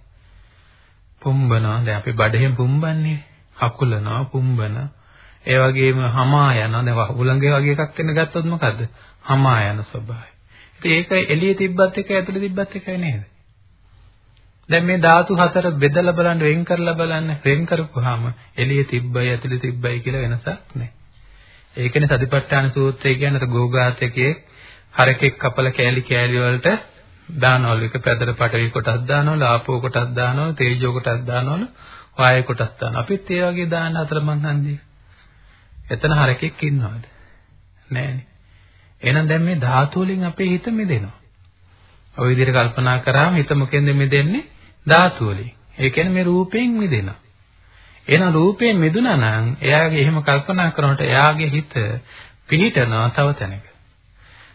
පුම්බනවා දැන් අපි බඩෙන් පුම්බන්නේ අකුලනවා පුම්බන ඒ වගේම හමා යන දැන් උලංගේ වගේ එකක් වෙන ගත්තොත් මොකද්ද? හමා යන ස්වභාවය. ඉතින් ඒක එළියේ තිබ්බත් එකයි ඇතුලේ තිබ්බත් එකයි නේද? දැන් මේ ධාතු හතර බෙදලා බලන්න වෙන් කරලා බලන්න වෙන් කරපුවාම එළියේ තිබ්බයි ඇතුලේ තිබ්බයි කියලා වෙනසක් නැහැ. ඒකනේ සතිපට්ඨාන සූත්‍රය කියන්නේ ගෝඝාතකයේ හරකෙක් කපල කෑලි කෑලි වලට දානවලු එක පැදර පටවි කොටස් දානවලු ආපෝ කොටස් දානවලු තේජෝ කොටස් දානවලු වායු කොටස් දානවා. අපිත් ඒ වගේ දාන අතර මං හන්දියේ එතන හරකෙක් ඉන්නවද? නැහැනේ. එහෙනම් දැන් මේ ධාතු වලින් අපේ හිත මිදෙනවා. ඔය විදිහට කල්පනා කරාම හිත මොකෙන්ද මිදෙන්නේ? ධාතු වලින්. ඒ කියන්නේ මේ රූපයෙන් මිදෙනවා. එහෙනම් රූපයෙන් මිදුණා නම් එයාගේ එහෙම කල්පනා කරනකොට එයාගේ හිත පිහිටනවා තව තැනක.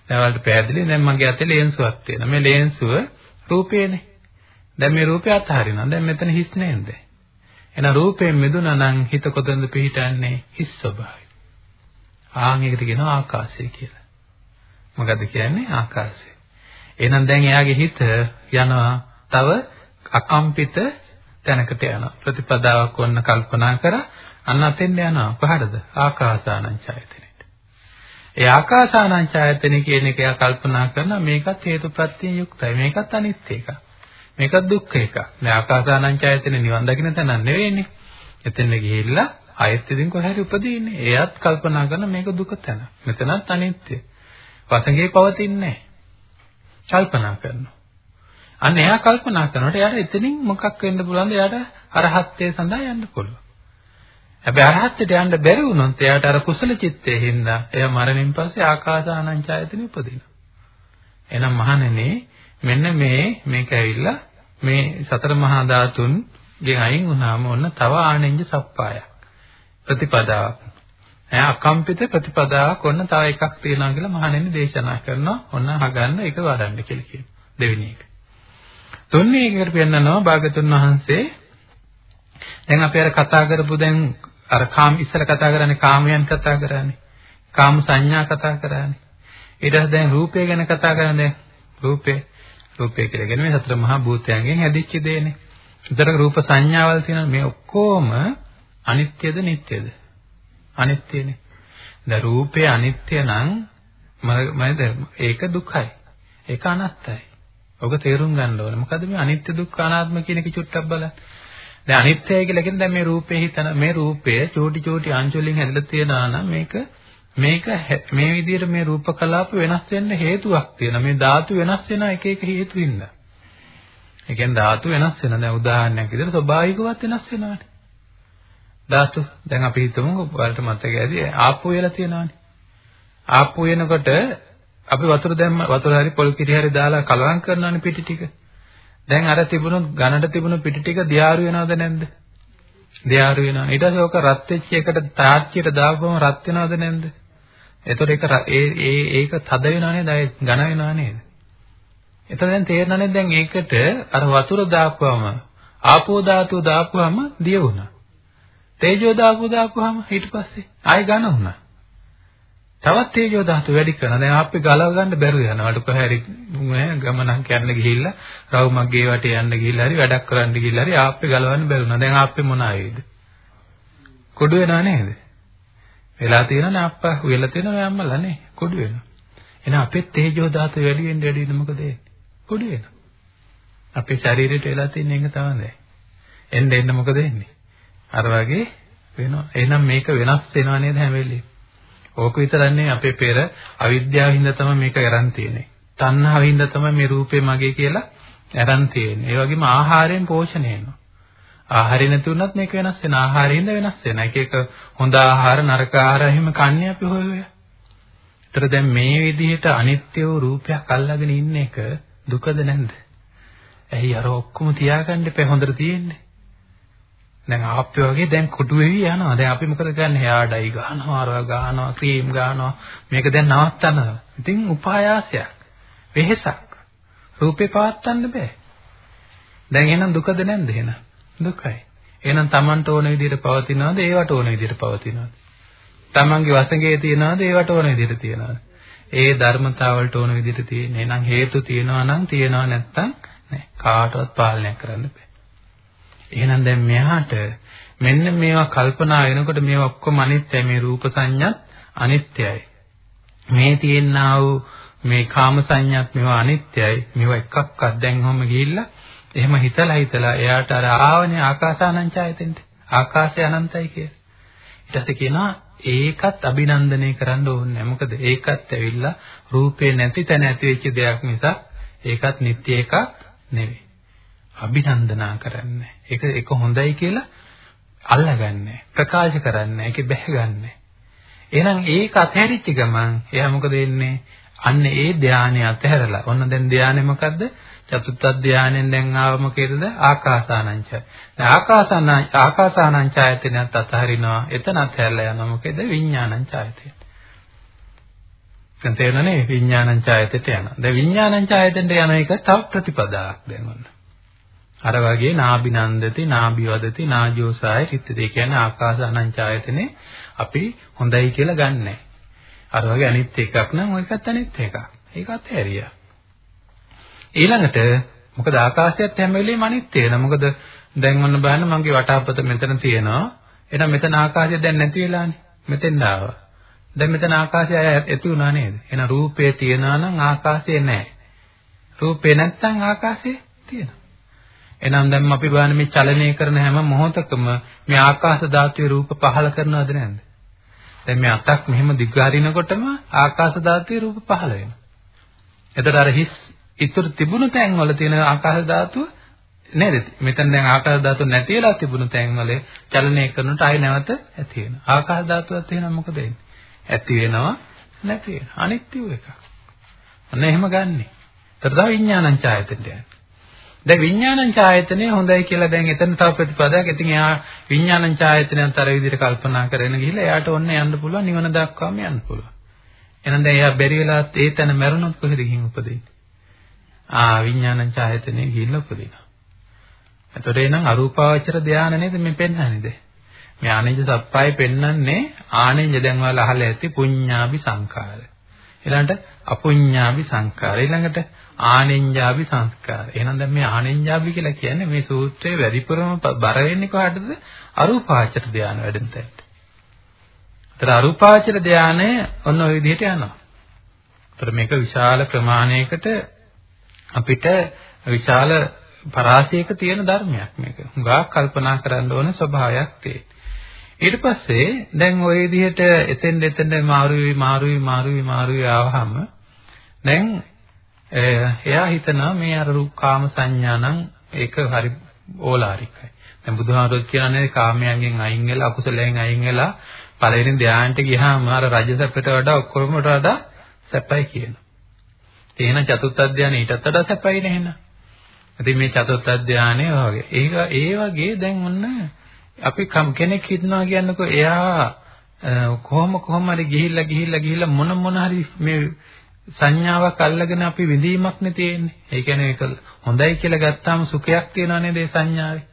දැන් වලට පැහැදිලි දැන් මගේ අතේ ලේන්සුවක් තියෙනවා. මේ ලේන්සුව රූපේනේ. දැන් මේ රූපය අතහරිනවා. දැන් මෙතන හිස් නේද? එහෙනම් රූපයෙන් මිදුණා නම් හිත කොතනද පිහිටන්නේ? හිස් ස්වභාවය. ආන් ඒකට කියනවා ආකාශය කියලා. මොකද්ද කියන්නේ ආකාශය. එහෙනම් දැන් එයාගේ හිත යනවා තව අකම්පිත තැනකට යනවා. ප්‍රතිපදාවක් වන්න කල්පනා කර අන්න අතෙන් යනවා. කොහටද? ආකාසානං ඡායතනෙට. ඒ ආකාසානං ඡායතනෙ කියන එක එයා කල්පනා කරන මේකත් හේතුප්‍රත්‍යයෙන් යුක්තයි. මේකත් අනිත් එකක්. මේක දුක්ඛ එකක්. දැන් ආකාසානංචායතනේ නිවන් දකින්න තැන නෙවෙයිනේ. එතෙන් ගිහිල්ලා ආයෙත් ඉතින් කොහේ හරි උපදීන්නේ. එයාත් කල්පනා කරන මේක දුක තැන. මෙතනත් අනිත්‍ය. වසඟේ පවතින්නේ නැහැ. කල්පනා කරනවා. අන්න එයා කල්පනා කරනකොට එයාට එතනින් මොකක් වෙන්න පුළුවන්ද? එයාට අරහත්ත්වයේ සඳහා යන්න පුළුවන්. හැබැයි අරහත්ත්වයට යන්න බැරි වුණොත් එයාට අර කුසල චිත්තේ හින්දා එයා මරණයෙන් පස්සේ ආකාසානංචායතනෙ උපදිනවා. එහෙනම් මහණෙනි මෙන්න මේ මේක ඇවිල්ලා මේ සතර මහා ධාතුන් ගෙන් අයින් වුණාම ඔන්න තව ආනෙන්ජ සප්පායක්. ප්‍රතිපදාවක්. ඈ අකම්පිත ප්‍රතිපදාවක් ඔන්න තව එකක් තියෙනවා කියලා මහණෙනි දේශනා කරනවා. ඔන්න අහගන්න ඒක වඩන්න කියලා කියනවා. දෙවෙනි එක. තුන්වෙනි එකට පෙන්නනවා භාගතුන් වහන්සේ දැන් අපි අර කතා කරපු දැන් අර කාම ඉස්සර කතා කරන්නේ කාමයන් කතා කරන්නේ. කාම සංඥා කතා කරන්නේ. ඊට පස්සේ දැන් රූපය ගැන කතා කරන්නේ. රූපේ රූපය කියලා කියන්නේ මේ සතර මහා භූතයන්ගෙන් හැදිච්ච දෙයනේ. විතර රූප සංඥාවල් තියෙනවා මේ ඔක්කොම අනිත්‍යද නිට්ටයද? අනිත්‍යනේ. දැන් රූපේ අනිත්‍ය නම් මම ඒක දුකයි. ඒක අනාත්තයි. ඔබ තේරුම් ගන්න ඕනේ. මොකද මේ අනිත්‍ය දුක්ඛ අනාත්ම කියන එක චුට්ටක් බලන්න. දැන් අනිත්‍යයි කියලා කියන්නේ දැන් මේ රූපේ හිතන මේ රූපය චෝටි චෝටි අංශු වලින් හැදලා තියෙනවා නම් මේක මේක මේ විදිහට මේ රූප කලාප වෙනස් වෙන්න හේතුවක් තියෙනවා. මේ ධාතු වෙනස් වෙන එක එක හේතු හින්දා. ඒ කියන්නේ ධාතු වෙනස් වෙනවා. දැන් උදාහරණයක් විදිහට ස්වභාවිකවත් වෙනස් වෙනවානේ. ධාතු දැන් අපි හිතමු ඔයාලට මතක ඇති ආපෝ වෙලා තියෙනවානේ. ආපෝ වෙනකොට අපි වතුර දැම්ම වතුර හරි පොල් කිරි හරි දාලා කලවම් කරනවානේ පිටි ටික. දැන් අර තිබුණු ඝනට තිබුණු පිටි ටික දියාරු වෙනවද නැද්ද? දියාරු වෙනවා. ඊට පස්සේ ඕක රත් වෙච්ච එකට තාච්චියට දාපුවම රත් වෙනවද නැද්ද? එතකොට ඒක ඒ ඒ ඒක තද වෙනව නේද? ඝන වෙනව නේද? එතකොට දැන් තේරෙනවා නේද දැන් ඒකට අර වතුර දාපුවම ආපෝ ධාතුව දාපුවම දිය වුණා. තේජෝ ධාතුව දාපුවම ඊට පස්සේ ආයෙ ඝන වුණා. තවත් තේජෝ ධාතු වැඩි කරනවා. දැන් ආප්පේ ගලව ගන්න බැරුව යනවා. අඩ කොහරි ගමනක් යන්න ගිහිල්ලා රවුමක් ගේ වටේ යන්න ගිහිල්ලා හරි වැඩක් කරන්න ගිහිල්ලා හරි ආප්පේ ගලවන්න බැරුණා. දැන් ආප්පේ මොන ආවේද? කුඩු වෙනා නේද? වෙලා තියෙනවනේ අප්පා උයලා තියෙනවා යම්මලා නේ කුඩු වෙනවා. එහෙනම් අපේ තේජෝ ධාතු වැඩි වෙන්න වැඩි වෙන මොකද වෙන්නේ? කුඩු වෙනවා. අපේ ශරීරයට වෙලා තියෙන එක තමයි. එන්න එන්න මොකද වෙන්නේ? අර වගේ වෙනවා. එහෙනම් මේක වෙනස් වෙනවා නේද හැම වෙලෙම? ඕක විතරන්නේ අපේ පෙර අවිද්‍යාවින්ද තමයි මේක අරන් තියෙන්නේ. තණ්හාවින්ද තමයි මේ රූපේ මගේ කියලා අරන් තියෙන්නේ. ඒ වගේම ආහාරයෙන් පෝෂණය වෙනවා. ආහාරය නැති වුණත් මේක වෙනස් වෙනවා. ආහාරයෙන්ද වෙනස් වෙනවා. එක එක හොඳ ආහාර නරක ආහාර එහෙම කන්නේ අපි හොය හොය. ඒතර දැන් මේ විදිහට අනිත්‍ය වූ රූපයක් අල්ලගෙන ඉන්න එක දුකද නැද්ද? ඇයි අර ඔක්කොම තියාගන්න එපා හොඳට තියෙන්නේ. දැන් ආප්පය වගේ දැන් කොටු වෙවි යනවා. දැන් අපි මොකද කරන්නේ? හෙයාර් ඩයි ගන්නවා, අර ගන්නවා, ක්‍රීම් ගන්නවා. මේක දැන් නවත්තනවා. ඉතින් උපායාසයක්. වෙහෙසක්. රූපේ පවත්තන්න බෑ. දැන් එහෙනම් දුකද නැද්ද එහෙනම්? දුකයි. එහෙනම් Tamanට ඕන විදිහට පවතිනවද? ඒවට ඕන විදිහට පවතිනවද? Tamanගේ වසඟේ තියනවද? ඒවට ඕන විදිහට තියනවද? ඒ ධර්මතාවලට ඕන විදිහට තියෙන්නේ. එහෙනම් හේතු තියනවා නම් තියනවා නැත්තම් නෑ. කාටවත් පාලනය කරන්න බෑ. එහෙනම් දැන් මෙහාට මෙන්න මේවා කල්පනා වෙනකොට මේවා ඔක්කොම අනිත්‍යයි මේ රූප සංඥාත් අනිත්‍යයි. මේ තියෙනා වූ මේ කාම සංඥාත් මේවා අනිත්‍යයි. මේවා එකක්වත් දැන් ඔහම ගිහිල්ලා එහෙම හිතලා හිතලා එයාට අර ආවනේ ආකාසානංචායතෙන්ට ආකාශය අනන්තයි කියලා. ඊට පස්සේ කියනවා ඒකත් අභිනන්දනය කරන්න ඕනේ මොකද ඒකත් ඇවිල්ලා රූපේ නැති තැන ඇති වෙච්ච දෙයක් නිසා ඒකත් නිට්ටය එකක් නෙවෙයි. අභිනන්දනා කරන්නේ. ඒක ඒක හොඳයි කියලා අල්ලගන්නේ. ප්‍රකාශ කරන්නේ. ඒකේ බැහැගන්නේ. එහෙනම් ඒක අතහැරිච්ච ගමන් එයා මොකද වෙන්නේ? අන්න ඒ ධානය අතහැරලා. ඔන්න දැන් ධානය මොකද්ද? චතුත්ථ ධානයෙන් දැන් ආව මොකේද? ආකාසානංචය. දැන් ආකාසාන ආකාසානංචයතනත් අතහරිනවා. එතන අතහැරලා යනවා මොකේද? විඥානංචයතය. දැන් තේරෙනනේ විඥානංචයතට යනවා. දැන් විඥානංචයතෙන්ට යන එක තව ප්‍රතිපදාවක් දැන් ඔන්න. අර වගේ නාබිනන්දති නාබිවදති නාජෝසාය චිත්තේ කියන්නේ ආකාස අනංචායතනේ අපි හොඳයි කියලා ගන්නෑ. අර වගේ අනිත් එකක් නම් ඔයකත් අනිත් එකක්. ඒකත් ඇරියා. ඊළඟට මොකද ආකාශයත් හැම වෙලේම අනිත්‍ය වෙන. මොකද දැන් ඔන්න බලන්න මගේ වටාපත මෙතන තියෙනවා. එහෙනම් මෙතන ආකාශය දැන් නැති වෙලානේ. මෙතෙන් ආවා. දැන් මෙතන ආකාශය ඇති වුණා නේද? එහෙනම් රූපේ තියනවා නම් ආකාශය නැහැ. රූපේ නැත්තම් ආකාශය තියෙනවා. එහෙනම් දැන් අපි බලන්නේ මේ චලනය කරන හැම මොහොතකම මේ ආකාශ ධාතුවේ රූප පහළ කරනවද නැද්ද? දැන් මේ අතක් මෙහෙම දිගහරිනකොටම ආකාශ ධාතුවේ රූප පහළ වෙනවා. එතකොට අර හිස් ඉතුරු තිබුණු තැන්වල තියෙන ආකාශ ධාතුව නේද? මෙතන දැන් ආකාශ ධාතුව නැති වෙලා තිබුණු තැන්වල චලනය කරනකොට ආයි නැවත ඇති වෙනවා. ආකාශ ධාතුවත් එහෙනම් මොකද වෙන්නේ? ඇති වෙනවා නැති වෙනවා. අනිත්‍ය එකක්. අන්න එහෙම ගන්නෙ. ඒතර තව විඥානං ඡායතනට යන්නේ. දැන් විඥානං ඡායතනෙ හොඳයි කියලා දැන් එතන තව ප්‍රතිපදාවක්. ඉතින් එයා විඥානං ඡායතනයන් තර විදිහට කල්පනා කරගෙන ගිහිල්ලා එයාට ඔන්න යන්න පුළුවන් නිවන දක්වාම යන්න පුළුවන්. එහෙනම් දැන් එයා බැරි වෙලා ඒ තැන මැරුණොත් කොහෙද ගිහින් උපදින්නේ? ආ විඥානං ඡායතනෙ ගිහිල්ලා උපදිනවා. එතකොට එනං අරූපාවචර ධානය නේද මේ පෙන්වන්නේ? මේ ආනෙන්ජ සප්පාය පෙන්වන්නේ ආනෙන්ජ දැන් ඔයාලා අහලා ඇති පුඤ්ඤාභි සංඛාර. ඊළඟට අපුඤ්ඤාභි සංඛාර. ඊළඟට ආනෙන්ජාභි සංස්කාර. එහෙනම් දැන් මේ ආනෙන්ජාභි කියලා කියන්නේ මේ සූත්‍රයේ වැඩිපුරම බර වෙන්නේ කොහටද? අරූපාවචර ධානය වැඩෙන තැනට. ඒතර අරූපාවචර ධානය ඔන්න ඔය විදිහට යනවා. ඒතර මේක විශාල ප්‍රමාණයකට අපිට විශාල පරාසයක තියෙන ධර්මයක් මේක. හුඟා කල්පනා කරන්න ඕන ස්වභාවයක් තියෙන. ඊට පස්සේ දැන් ওই විදිහට එතෙන් එතෙන් මාරුයි මාරුයි මාරුයි මාරුයි ආවහම දැන් එයා හිතනවා මේ අර රූපකාම සංඥා නම් ඒක හරි ඕලාරිකයි. දැන් බුදුහාමුදුරුවෝ කියන්නේ කාමයන්ගෙන් අයින් වෙලා අකුසලයෙන් අයින් වෙලා පළවෙනි ධානයට ගියාම අර රජ සැපට වඩා ඔක්කොම වඩා සැපයි කියනවා. එහෙනම් චතුත්ථ ධානය ඊටත් වඩා සැපයි නේ එහෙනම්. ඉතින් මේ චතුත්ථ ධානය වගේ. ඒක ඒ වගේ දැන් ඔන්න අපි කෙනෙක් හිතනවා කියන්නකෝ එයා කොහොම කොහොම හරි ගිහිල්ලා ගිහිල්ලා ගිහිල්ලා මොන මොන හරි මේ සංඥාවක් අල්ලගෙන අපි විඳීමක් නේ තියෙන්නේ. ඒ කියන්නේ ඒක හොඳයි කියලා ගත්තාම සුඛයක් තියනවා නේද ඒ සංඥාවේ.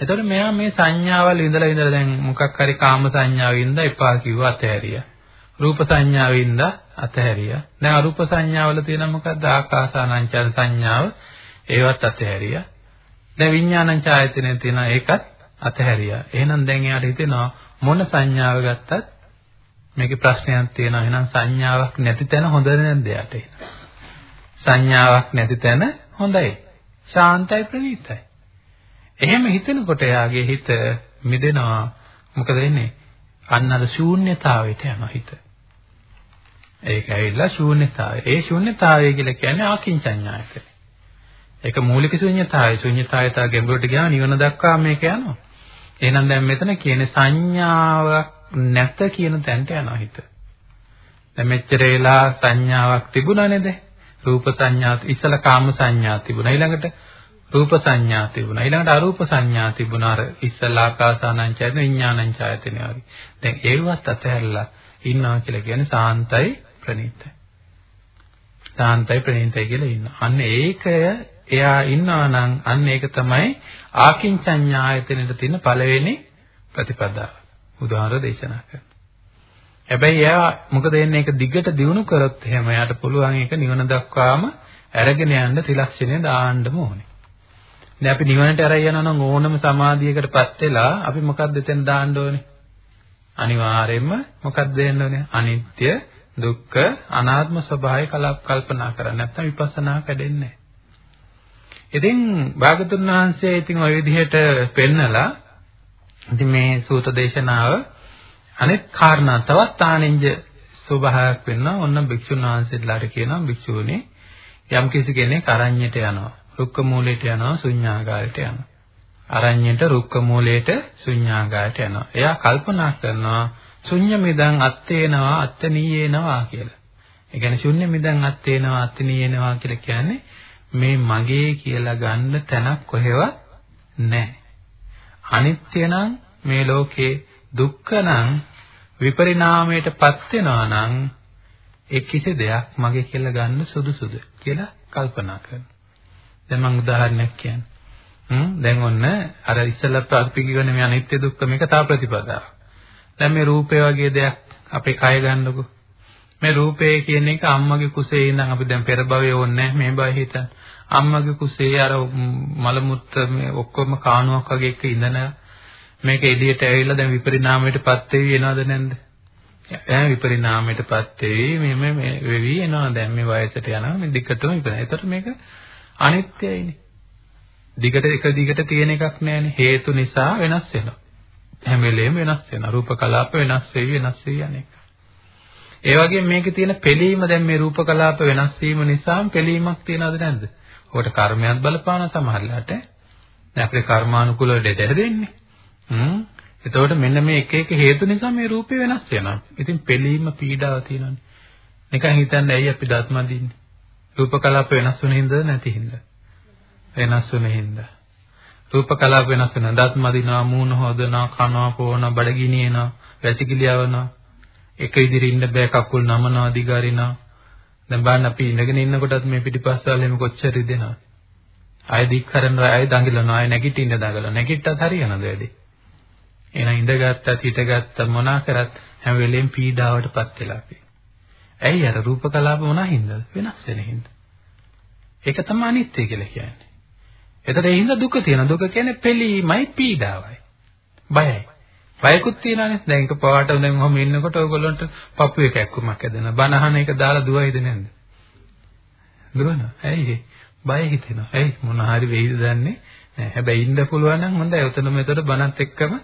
එතකොට මෙයා මේ සංඥාවල් විඳලා විඳලා දැන් මොකක් හරි කාම සංඥාවින්ද එපා කිව්වා අතහැරියා. රූප සංඥාවින්ද අතහැරියා. දැන් අරූප සංඥාවල තියෙන මොකද්ද? ආකාසානංචන සංඥාව ඒවත් අතහැරියා. දැන් විඥානං ඡායතනෙ තියෙන ඒකත් අතහැරියා. එහෙනම් දැන් එයාට හිතෙනවා මොන සංඥාව ගත්තත් මේකේ ප්‍රශ්නයක් තියෙනවා. එහෙනම් සංඥාවක් නැති තැන හොඳ නැද්ද යට? සංඥාවක් නැති තැන හොඳයි. ශාන්තයි ප්‍රණීතයි. එහෙම හිතෙනකොට එයාගේ හිත මිදෙනවා. මොකද වෙන්නේ? අන්න අර ශූන්‍යතාවයට යනවා හිත. ඒක ඇවිල්ලා ශූන්‍යතාවය. ඒ ශූන්‍යතාවය කියලා කියන්නේ ආකින්චඤ්ඤායතන. ඒක මූලික ශූන්‍යතාවය. ශූන්‍යතාවය තා ගැඹුරට ගියාම නිවන දක්වා මේක යනවා. එහෙනම් දැන් මෙතන කියන්නේ සංඥාවක් නැත කියන තැනට යනවා හිත. දැන් මෙච්චර වෙලා සංඥාවක් තිබුණා නේද? රූප සංඥා ඉස්සලා කාම සංඥා තිබුණා. ඊළඟට රූප සංඥා තිබුණා. ඊළඟට අරූප සංඥා තිබුණා. අර ඉස්සලා ආකාසානංචයන විඥානංචයතන වගේ. දැන් ඒවත් අතහැරලා ඉන්නවා කියලා කියන්නේ සාන්තයි ප්‍රණීතයි. සාන්තයි ප්‍රණීතයි කියලා ඉන්නවා. අන්න ඒකය එයා ඉන්නවා නම් අන්න ඒක තමයි ආකින්චඤ්ඤායතනෙට තියෙන පළවෙනි ප්‍රතිපදාව. බුදුහාර දේශනා කරනවා. හැබැයි එයා මොකද වෙන්නේ ඒක දිගට දියුණු කරොත් එහෙම එයාට පුළුවන් ඒක නිවන දක්වාම අරගෙන යන්න ත්‍රිලක්ෂණය දාන්න ඕනේ. දැන් අපි නිවනට අරයි යනවා නම් ඕනම සමාධියකටපත් වෙලා අපි මොකක්ද එතෙන් දාන්න ඕනේ? අනිවාර්යයෙන්ම මොකක්ද දෙන්න ඕනේ? අනිත්‍ය, දුක්ඛ, අනාත්ම ස්වභාවය කල්පනා කරන්නේ නැත්නම් විපස්සනා කැඩෙන්නේ නැහැ. ඉතින් භාගතුන් වහන්සේ ඉතින් ওই විදිහට පෙන්නලා ඉතින් මේ සූත දේශනාව අනෙක් කාරණා තවත් ආනෙන්ජ ස්වභාවයක් වෙනවා. ඔන්න භික්ෂුන් වහන්සේලාට කියනවා භික්ෂුවනේ යම් කිසි කෙනෙක් අරඤ්ඤයට යනවා. රුක්ක මූලයට යනවා ශුන්‍යාගාරයට යනවා. අරඤ්ඤයට රුක්ක මූලයට ශුන්‍යාගාරයට යනවා. එයා කල්පනා කරනවා ශුන්‍ය මිදං අත්තේනවා අත්තනීයේනවා කියලා. ඒ කියන්නේ ශුන්‍ය මිදං අත්තේනවා අත්තනීයේනවා කියලා කියන්නේ මේ මගේ කියලා ගන්න තැනක් කොහෙවත් නැහැ. අනිත්‍ය නම් මේ ලෝකේ දුක්ඛ නම් විපරිණාමයටපත් වෙනවා නම් ඒ කිසි දෙයක් මගේ කියලා ගන්න සුදුසුද කියලා කල්පනා කරනවා. දැන් මම උදාහරණයක් කියන්නම්. හ්ම් දැන් ඔන්න අර ඉස්සෙල්ලා ප්‍රතිපි කියන මේ අනිත්‍ය දුක්ඛ මේක තා ප්‍රතිපදාව. දැන් මේ රූපය වගේ දෙයක් අපේ කය ගන්නකො. මේ රූපය කියන එක අම්මගේ කුසේ ඉඳන් අපි දැන් පෙර භවයේ ඕනේ මේ භවයේ හිතන්න. අම්මගේ කුසේ අර මල මුත්‍ර මේ ඔක්කොම කාණුවක් වගේ එක ඉඳන මේක එළියට ඇවිල්ලා දැන් විපරිණාමයටපත් වෙවි එනවද නැන්ද? ඈ විපරිණාමයටපත් වෙවි මේ මේ වෙවි එනවා දැන් මේ වයසට යනවා මේ දිගටම ඉපදෙන. ඒතර මේක අනිත්‍යයිනේ. දිගට එක දිගට තියෙන එකක් නෑනේ. හේතු නිසා වෙනස් වෙනවා. හැම වෙලේම වෙනස් වෙනවා. රූප කලාප වෙනස් වෙවි වෙනස් වෙවි යන්නේ. ඒ වගේම මේකේ තියෙන පෙළීම දැන් මේ රූප කලාප වෙනස් වීම නිසා පෙළීමක් තියනවද නැද්ද? ඔකට කර්මයක් බලපාන සමහරලාට. දැන් අපේ කර්මානුකූල දෙද හැදෙන්නේ. හ්ම්. එතකොට මෙන්න මේ එක එක හේතු නිසා මේ රූපේ වෙනස් වෙනවා. ඉතින් පෙළීම පීඩාව තියෙනවානේ. නිකන් හිතන්න ඇයි අපි දත් මදින්නේ? රූප කලාප වෙනස් වෙන හින්දාද නැති හින්දාද? වෙනස් වෙන හින්දා. රූප කලාප වෙනස් වෙන දත් මදිනවා, මූණ හොදනවා, කනවා, පොවනවා, බඩගිනියනවා, වැසිකිලි යවනවා. එක ඉදිරිය ඉන්න බෑ කකුල් නමනවා, දිගාරිනවා. දැන් බලන්න අපි ඉඳගෙන ඉන්නකොටත් මේ පිටිපස්සවල එමු කොච්චර රිදෙනවද? ආය දික් කරනවා, ආය දඟලනවා, ආය නැගිටින්න දඟලනවා. නැගිට්ටත් හරියනද වැඩි? එහෙනම් ඉඳගත්තත් හිටගත්තත් මොනා කරත් හැම වෙලෙම පීඩාවටපත් වෙලා අපි. ඇයි අර රූප කලාප මොනා හින්දාද? වෙනස් වෙන හින්දා. ඒක තමයි අනිත්‍ය කියලා කියන්නේ. එතකොට ඒ හින්දා දුක තියෙනවා. දුක කියන්නේ පෙළීමයි පීඩාවයි. බයයි. බයකුත් තියෙනවානේ. දැන් එක පාට දැන් ඔහම ඉන්නකොට ඔයගොල්ලන්ට පපුවේ කැක්කුමක් හැදෙනවා. බනහන එක දාලා දුවයිද නැන්ද? දුවනවා. ඇයි බය හිතෙනවා. ඇයි මොන හරි වෙයිද දන්නේ නැහැ. හැබැයි ඉන්න පුළුවන් නම් හොඳයි. උතන මෙතන බනත් එක්කම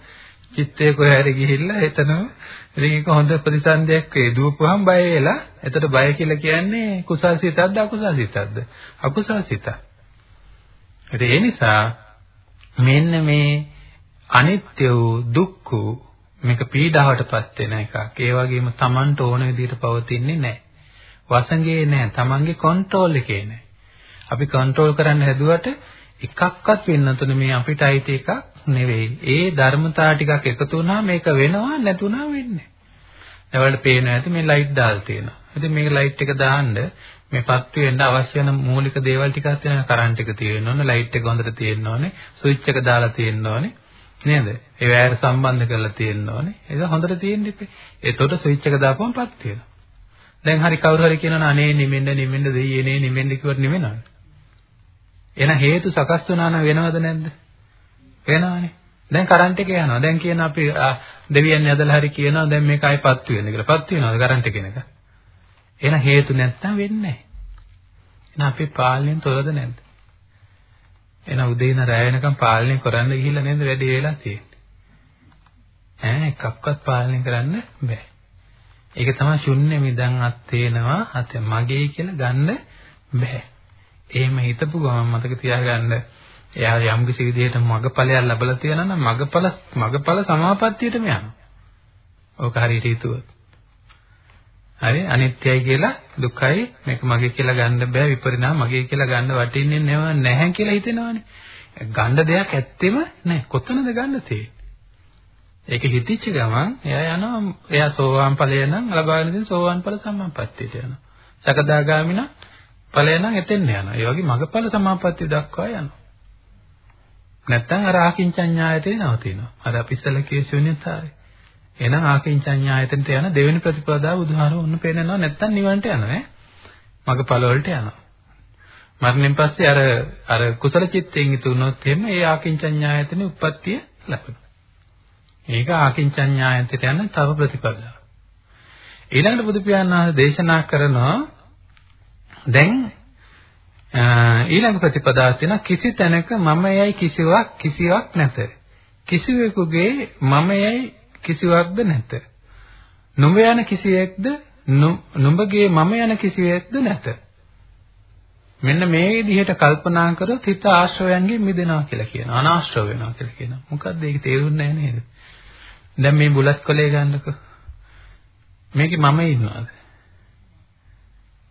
චිත්තේ කොහේ හරි ගිහිල්ලා එතනම ඉතින් ඒක හොඳ ප්‍රතිසන්දයක් වේ. දුවපුවහම බය වෙලා. එතකොට බය කියලා කියන්නේ කුසල් සිතක්ද අකුසල් සිතක්ද? අකුසල් සිතක්. ඒ නිසා මෙන්න මේ අනිත්‍ය වූ දුක්ඛ මේක පීඩාවටපත් වෙන එකක්. ඒ වගේම Tamanට ඕන විදිහට පවතින්නේ නැහැ. වසඟේ නැහැ. Tamanගේ කන්ට්‍රෝල් එකේ නැහැ. අපි කන්ට්‍රෝල් කරන්න හැදුවට එකක්වත් වෙන්නතුනේ මේ අපිට අයිති එකක් නෙවෙයි. ඒ ධර්මතා ටිකක් එකතු වුණාම මේක වෙනවා නැතුණා වෙන්නේ. ඒවලට පේනවා ඇති මේ ලයිට් දාලා තියෙනවා. ඉතින් මේක ලයිට් එක දාන්න මේපත් වෙන්න අවශ්‍ය වෙන මූලික දේවල් ටිකක් තියෙනවා. කරන්ට් එක තියෙන්න ඕනේ, ලයිට් එක හොඳට තියෙන්න ඕනේ, ස්විච් එක දාලා තියෙන්න ඕනේ. නේද? ඒ වයර් සම්බන්ධ කරලා තියෙන්න ඕනේ. ඒක හොඳට තියෙන්න ඉපේ. එතකොට ස්විච් එක දාපුවම පත් වෙනවා. දැන් හරි කවුරු හරි කියනවා අනේ නිමෙන්න නිමෙන්න දෙයියේ නේ නිමෙන්න කිව්වට නිමෙනවද? එහෙනම් හේතු සකස් වුණා නම් වෙනවද නැද්ද? වෙනවනේ. දැන් කරන්ට් එක යනවා. දැන් කියන අපි දෙවියන් යදලා හරි කියනවා දැන් මේක ආයෙපත් වෙන්න කියලා. පත් වෙනවද කරන්ට් එක එනක? එහෙනම් හේතු නැත්තම් වෙන්නේ නැහැ. එහෙනම් අපි පාලනයෙන් තොරද නැද්ද? එහෙනම් උදේ ඉඳන් රැය වෙනකම් පාලනය කරන්න ගිහිල්ලා නේද වැඩි වෙලා තියෙන්නේ. ඈ එකක්වත් පාලනය කරන්න බෑ. ඒක තමයි ශුන්‍ය මිදන් අත්තේනවා අත මගේ කියලා ගන්න බෑ. එහෙම හිතපු ගමන් මතක තියාගන්න එයා යම් කිසි විදිහකට මගපලයක් ලැබලා තියෙනවා නම් මගපල මගපල සමාපත්තියටම යනවා. ඕක හරියට හිතුවොත්. හරි අනිත්‍යයි කියලා දුකයි මේක මගේ කියලා ගන්න බෑ විපරිණාම මගේ කියලා ගන්න වටින්නේ නැහැ කියලා හිතෙනවානේ. ගන්න දෙයක් ඇත්තෙම නැහැ. කොතනද ගන්න තියෙන්නේ? ඒක හිතිච්ච ගමන් එයා යනවා එයා සෝවාන් ඵලය නම් ලබාගෙන තියෙන සෝවාන් ඵල සම්මාපත්තියට යනවා. සකදාගාමින ඵලය නම් එතෙන් යනවා. ඒ වගේ මගපල සමාපත්තිය දක්වා යනවා. නැත්තම් අර ආකින්චඤ්ඤායතේ නවතිනවා. අර අපි ඉස්සෙල්ලා කිය ශුන්‍යතාවය. එහෙනම් ආකින්චඤ්ඤායතනට යන දෙවෙනි ප්‍රතිපදාව බුදුහාර වුණ පේනනවා නැත්තම් නිවන්ට යනවා ඈ. මගපල වලට යනවා. මරණයෙන් පස්සේ අර අර කුසල චිත්තයෙන් ඉතුරුනොත් එහෙම ඒ ආකින්චඤ්ඤායතනේ උප්පත්තිය ලැබෙනවා. ඒක ආකින්චඤ්ඤායතනට යන තව ප්‍රතිපදාවක්. ඊළඟට බුදු පියාණන් දේශනා කරනවා දැන් ඊළඟ ප්‍රතිපදාවක් තියෙනවා කිසි තැනක මමයයි කිසිවක් කිසිවක් නැත. කිසිවෙකුගේ මමයයි කිසිවක්ද නැත. නුඹ යන කිසියෙක්ද නුඹගේ මම යන කිසියෙක්ද නැත. මෙන්න මේ විදිහට කල්පනා කරොත් හිත ආශ්‍රවයන්ගෙන් මිදෙනවා කියලා කියනවා. අනාශ්‍රව වෙනවා කියලා කියනවා. මොකද්ද ඒක තේරුන්නේ නැහැ නේද? දැන් මේ බුලත් කොලේ ගන්නකො. මේකේ මම ඉන්නවද?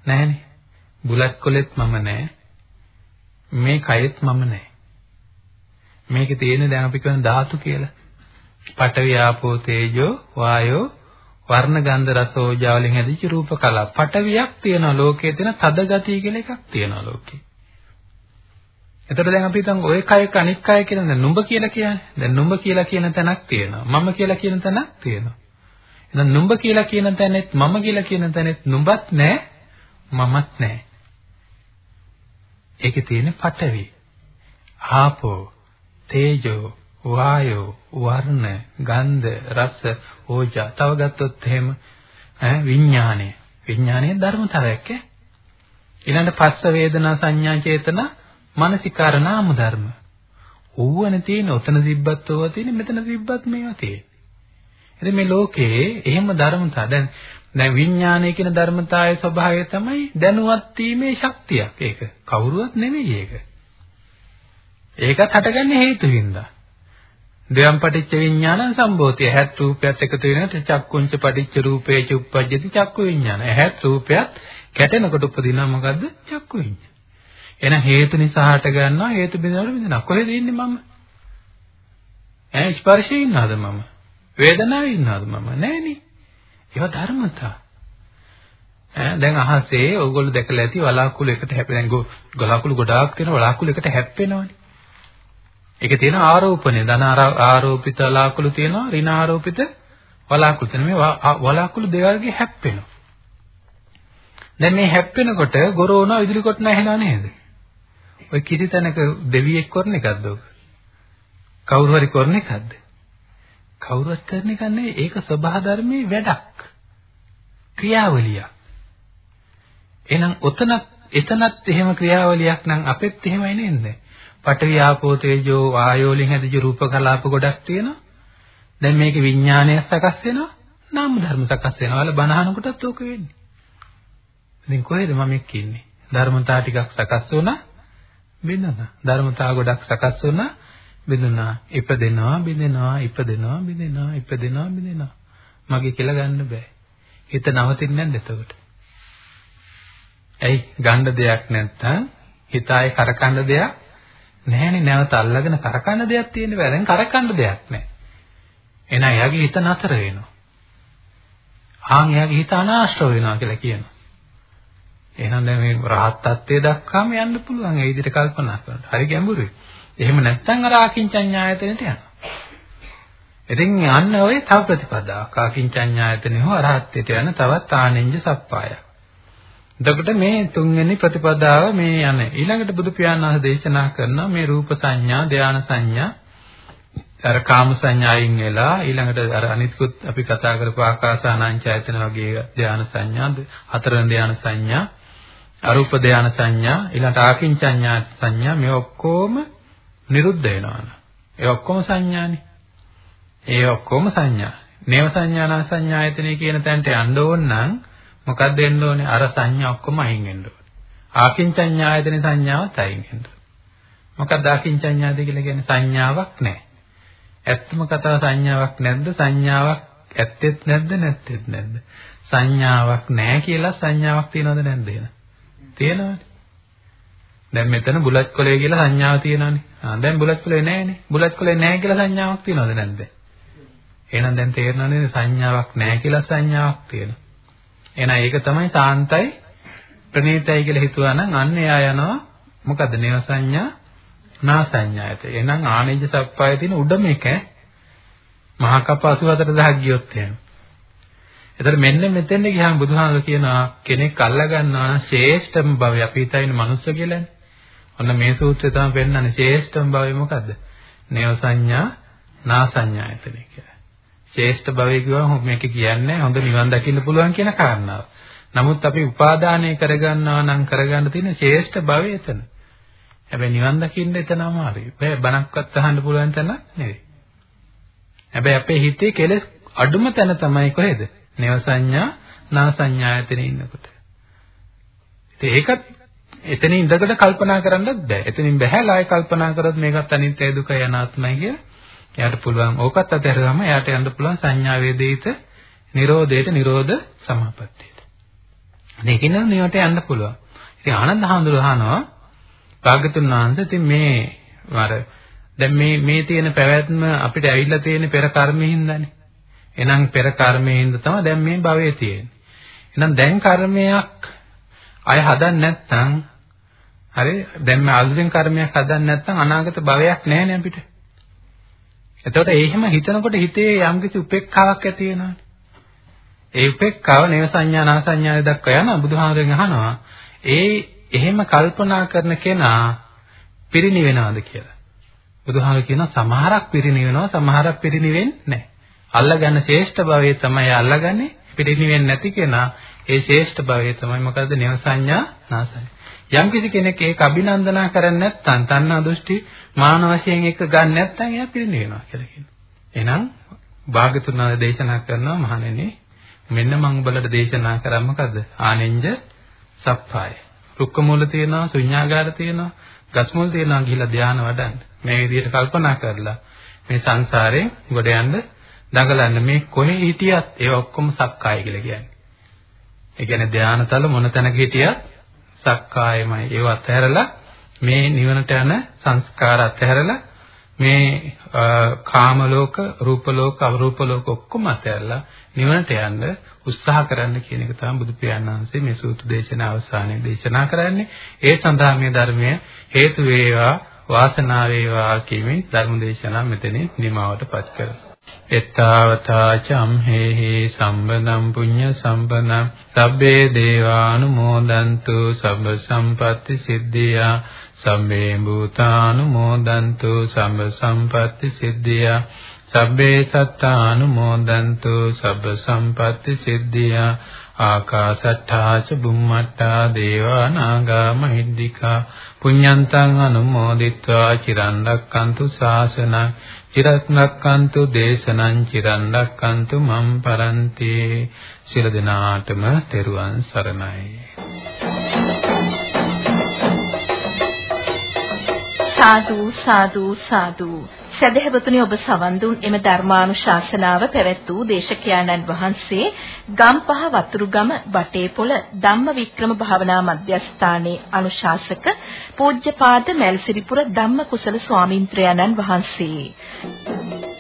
නැහනේ. බුලත් කොලෙත් මම නැහැ. මේ කයෙත් මම නැහැ. මේකේ තියෙන දැන් අපි කියන ධාතු කියලා. පඨවි ආපෝ තේජෝ වායෝ වර්ණ ගන්ධ රස ඕජා වලින් හැදිච්ච රූප කලාව. පඨවියක් තියෙනවා ලෝකයේ තියෙන තද ගතිය කියලා එකක් තියෙනවා ලෝකේ. එතකොට දැන් අපි හිතන් ඔය කයක අනික් කය කියලා දැන් නුඹ කියලා කියන්නේ. දැන් නුඹ කියලා කියන තැනක් තියෙනවා. මම කියලා කියන තැනක් තියෙනවා. එහෙනම් නුඹ කියලා කියන තැනෙත් මම කියලා කියන තැනෙත් නුඹත් නැහැ මමත් නැහැ. ඒකේ තියෙන පඨවි, ආපෝ, තේජෝ, වායෝ, වර්ණ, ගන්ධ, රස, ඕජා. තව ගත්තොත් එහෙම ඈ විඥානය. විඥානයේ ධර්මතාවයක් ඈ. ඊළඟ පස්ස වේදනා සංඥා චේතනා මානසිකාර නාම ධර්ම. ඕවනේ තියෙන ඔතන තිබ්බත් ඕවා තියෙන මෙතන තිබ්බත් මේවා තියෙන. ඉතින් මේ ලෝකේ එහෙම ධර්මතා දැන් දැන් විඥානය කියන ධර්මතාවයේ ස්වභාවය තමයි දැනුවත් වීමේ ශක්තියක්. ඒක කවුරුවත් නෙවෙයි ඒක. ඒකත් හටගන්නේ හේතුවින්දා. දෙයම් පටිච්ච විඥානං සම්භෝතිය. හැත් රූපයත් එකතු වෙනකොට චක්කුංච පටිච්ච රූපේච උප්පජ්ජති චක්කු විඥාන. හැත් රූපයත් කැටෙනකොට උපදිනවා මොකද්ද? චක්කු විඥාන. එහෙනම් හේතු නිසා හට ගන්නවා හේතු බිඳවල බිඳනවා. කොහෙද ඉන්නේ මම? ඈ ස්පර්ශයේ ඉන්නවද මම? වේදනාවේ ඉන්නවද මම? නෑනේ. ඒවා ධර්මතා. ඈ දැන් අහසේ ඕගොල්ලෝ දැකලා ඇති වලාකුළු එකට හැපෙන ගලාකුළු ගොඩාක් තියෙන වලාකුළු එකට හැප්පෙනවනේ. ඒකේ තියෙන ආරෝපණය ධන ආරෝපිත වලාකුළු තියෙනවා ඍණ ආරෝපිත වලාකුළු තියෙනවා මේ වලාකුළු දෙවර්ගේ හැප්පෙනවා. දැන් මේ හැප්පෙනකොට ගොරෝන විදුලි කොට නැහෙනව නේද? ඔය කිසි තැනක දෙවියෙක් කරන එකක්ද ඔක? කවුරු හරි කරන එකක්ද? කවුරුත් කරන එක නෙවෙයි ඒක සබහා ධර්මයේ වැඩක්. ක්‍රියාවලියක්. එහෙනම් ඔතන එතනත් එහෙම ක්‍රියාවලියක් නම් අපෙත් එහෙමයි නේද? පඨවි ආපෝ තේජෝ වායෝ වලින් හැදිච්ච රූප කලාප ගොඩක් තියෙනවා. දැන් මේකේ විඥානය සකස් වෙනවා. නාම ධර්ම සකස් වෙනවා. වල බනහනකොටත් ඕක වෙන්නේ. ඉතින් කොහෙද මම එක්කන්නේ? ධර්මතා ටිකක් සකස් වුණා. බින්දනා. ධර්මතා ගොඩක් සකස් වුණා. බින්දනා. ඉපදෙනවා, බින්දෙනවා, ඉපදෙනවා, බින්දෙනවා, ඉපදෙනවා, බින්දෙනවා. මගේ කියලා ගන්න බෑ. හිත නවතින්නේ නැද්ද එතකොට? ඇයි ගන්න දෙයක් නැත්තම් හිතායේ කරකන්න දෙයක් නැහැනේ නැවත අල්ලගෙන කරකන්න දෙයක් තියෙන්න බෑ. දැන් කරකන්න දෙයක් නැහැ. එහෙනම් එයාගේ හිත නතර වෙනවා. ආන් එයාගේ හිත අනාශ්‍රව වෙනවා කියලා කියනවා. එහෙනම් දැන් මේ රහත් tattve දක්වාම යන්න පුළුවන් ඒ විදිහට කල්පනා කරනකොට. හරි ගැඹුරුයි. එහෙම නැත්නම් අර ආකින්චඤ්ඤායතනෙට යනවා. ඉතින් යන්න ඔය තව ප්‍රතිපදාවක්. ආකින්චඤ්ඤායතනෙ හෝ අරහත්ත්වයට යන තවත් ආනෙන්ජ සප්පායක්. එතකොට මේ තුන්වෙනි ප්‍රතිපදාව මේ යන්නේ. ඊළඟට බුදු පියාණන් වහන්සේ දේශනා කරනවා මේ රූප සංඥා, ධාන සංඥා, අර කාම සංඥායින් වෙලා ඊළඟට අර අනිත්කුත් අපි කතා කරපු ආකාසානංචයතන වගේ ධාන සංඥා, හතරවෙනි ධාන සංඥා, අරූප ධාන සංඥා, ඊළඟට ආකින්චඤ්ඤා සංඥා මේ ඔක්කොම නිරුද්ධ වෙනවා. ඒ ඔක්කොම සංඥානේ. ඒ ඔක්කොම සංඥා. නේව සංඥානා සංඥායතනෙ කියන තැනට යන්න ඕන නම් මොකක්ද වෙන්න ඕනේ? අර සංඥා ඔක්කොම අයින් වෙන්න ඕනේ. ආකින්චඤ්ඤායතන සංඥාවත් අයින් වෙන්න ඕනේ. මොකක්ද ආකින්චඤ්ඤාද කියලා කියන්නේ සංඥාවක් නැහැ. ඇත්තම කතාව සංඥාවක් නැද්ද? සංඥාවක් ඇත්තෙත් නැද්ද නැත්තෙත් නැද්ද? සංඥාවක් නැහැ කියලා සංඥාවක් තියනවද නැද්ද එන? තියෙනවනේ. දැන් මෙතන බුලත් කොලේ කියලා සංඥාව තියෙනවානේ. ආ දැන් බුලත් කොලේ නැහැනේ. බුලත් කොලේ නැහැ කියලා සංඥාවක් තියනවද නැද්ද? එහෙනම් දැන් තේරෙනවනේ සංඥාවක් නැහැ කියලා සංඥාවක් තියෙනවා. එහෙනම් ඒක තමයි සාන්තයි ප්‍රණීතයි කියලා හිතුවා නම් අන්න එයා යනවා මොකද්ද නේව සංඥා නා සංඥායත. එහෙනම් ආනේජ සප්පාය තියෙන උඩම එක මහා කප්ප 84000ක් ගියොත් එහෙම. එතකොට මෙන්න මෙතෙන්ද ගියාම බුදුහාමුදුරු කියනවා කෙනෙක් අල්ලා ගන්නවා නම් ශ්‍රේෂ්ඨම භවය අපි හිතන්නේ මනුස්ස කියලානේ. ඔන්න මේ සූත්‍රය තමයි පෙන්නන්නේ ශ්‍රේෂ්ඨම භවය මොකද්ද? නේව සංඥා නා සංඥායතනෙ කියලා. ශ්‍රේෂ්ඨ භවය කියවම මේක කියන්නේ හොඳ නිවන් දකින්න පුළුවන් කියන කාරණාව. නමුත් අපි උපාදානය කරගන්නවා නම් කරගන්න තියෙන ශ්‍රේෂ්ඨ භවය එතන. හැබැයි නිවන් දකින්න එතන අමාරුයි. බෑ බණක්වත් අහන්න පුළුවන් තැන නෙවෙයි. හැබැයි අපේ හිතේ කෙලෙස් අඩුම තැන තමයි කොහෙද? නේව සංඥා නා සංඥායතනේ ඉන්නකොට. ඉතින් ඒකත් එතන ඉඳකට කල්පනා කරන්නත් බෑ. එතනින් බහැලා ආයෙ කල්පනා කරොත් මේකත් අනිත්‍ය දුක යනාත්මයි කියලා එයාට පුළුවන් ඕකත් අතහැරගම එයාට යන්න පුළුවන් සංඥා වේදිත නිරෝධයට නිරෝධ සමාපත්තියට. මේකින් නම් මේවට යන්න පුළුවන්. ඉතින් ආනන්ද හාමුදුරුවෝ අහනවා භාගතුන් වහන්සේ ඉතින් මේ අර දැන් මේ මේ තියෙන පැවැත්ම අපිට ඇවිල්ලා තියෙන පෙර කර්මයෙන්දනේ. එහෙනම් පෙර කර්මයෙන්ද තමයි දැන් මේ භවයේ තියෙන්නේ. එහෙනම් දැන් කර්මයක් අය හදන්නේ නැත්නම් හරි දැන් මේ අලුතෙන් කර්මයක් හදන්නේ නැත්නම් අනාගත භවයක් නැහැ නේ අපිට. එතකොට ඒ එහෙම හිතනකොට හිතේ යම්කිසි උපේක්ඛාවක් ඇති වෙනවානේ. ඒ උපේක්ඛාව නේව සංඥා නා සංඥා දක්වා යන බුදුහාමරෙන් අහනවා. ඒ එහෙම කල්පනා කරන කෙනා පිරිණිවෙනවද කියලා. බුදුහාමර කියනවා සමහරක් පිරිණිවෙනවා සමහරක් පිරිණිවෙන්නේ නැහැ. අල්ලගන්න ශ්‍රේෂ්ඨ භවයේ තමයි අල්ලගන්නේ පිරිණිවෙන්නේ නැති කෙනා ඒ ශ්‍රේෂ්ඨ භවයේ තමයි මොකද්ද නේව සංඥා නා සංඥා. යම් කිසි කෙනෙක් ඒක අභිනන්දනා කරන්නේ නැත්නම් තණ්හා දෘෂ්ටි මාන වශයෙන් එක ගන්න නැත්නම් එයා පිරිනිවෙනවා කියලා කියනවා. එහෙනම් භාගතුන් වහන්සේ දේශනා කරනවා මහණෙනි මෙන්න මම උඹලට දේශනා කරා මොකද්ද? ආනෙන්ජ සප්පාය. රුක්ක මූල තියෙනවා, ශුන්‍යාගාර තියෙනවා, ගස් මුල් තියෙනවා ගිහිලා ධානය වඩන්න. මේ විදිහට කල්පනා කරලා මේ සංසාරේ ගොඩ යන්න දඟලන්න මේ කොහේ හිටියත් ඒ ඔක්කොම සක්කාය කියලා කියන්නේ. ඒ කියන්නේ ධානතල මොන තැනක හිටියත් සක්කායමයි. ඒව අත්හැරලා මේ නිවනට යන සංස්කාර අත්හැරලා මේ කාම ලෝක, රූප ලෝක, අරූප ලෝක ඔක්කොම අත්හැරලා නිවනට යන්න උත්සාහ කරන්න කියන එක තමයි බුදු පියාණන් වහන්සේ මේ සූත්‍ර දේශනාව අවසානයේ දේශනා කරන්නේ. ඒ සඳහා මේ ධර්මය හේතු වේවා වාසනාව වේවා කියමින් ධර්ම දේශනාව මෙතනින් නිමවටපත් කරනවා. එත්තාවතා චම්හෙහි සම්බදම් පුඤ්ඤ සම්පදම් සබ්බේ දේවානුමෝදන්තු සබ්බ සම්පatti සිද්ධියා සබ්බේ භූතානුමෝදන්තු සබ්බ සම්පatti සිද්ධියා. සබ්බේ සත්තානුමෝදන්තු සබ්බ සම්පatti සිද්ධියා. ආකාසට්ඨා ච බුම්මට්ඨා දේවා නාග මහිද්దికා. පුඤ්ඤන්තං අනුමෝදිත්වා චිරන් රැක්කන්තු ශාසනං. චිරස්නක්කන්තු දේශනං චිරන්ඩක්කන්තු මම් පරන්ති. සිර දිනාටම තෙරුවන් සරණයි. සාදු සාදු සාදු. සදහවතුනි ඔබ සවන් දුන්. එම ධර්මානුශාසනාව පැවැත් වූ දේශකයාණන් වහන්සේ ගම්පහ වතුරුගම වටේපොළ ධම්මවික්‍රම භාවනා මධ්‍යස්ථානයේ අනුශාසක පූජ්‍යපාද මල්සිරිපුර ධම්මකුසල ස්වාමින්ත්‍රයන්න් වහන්සේ.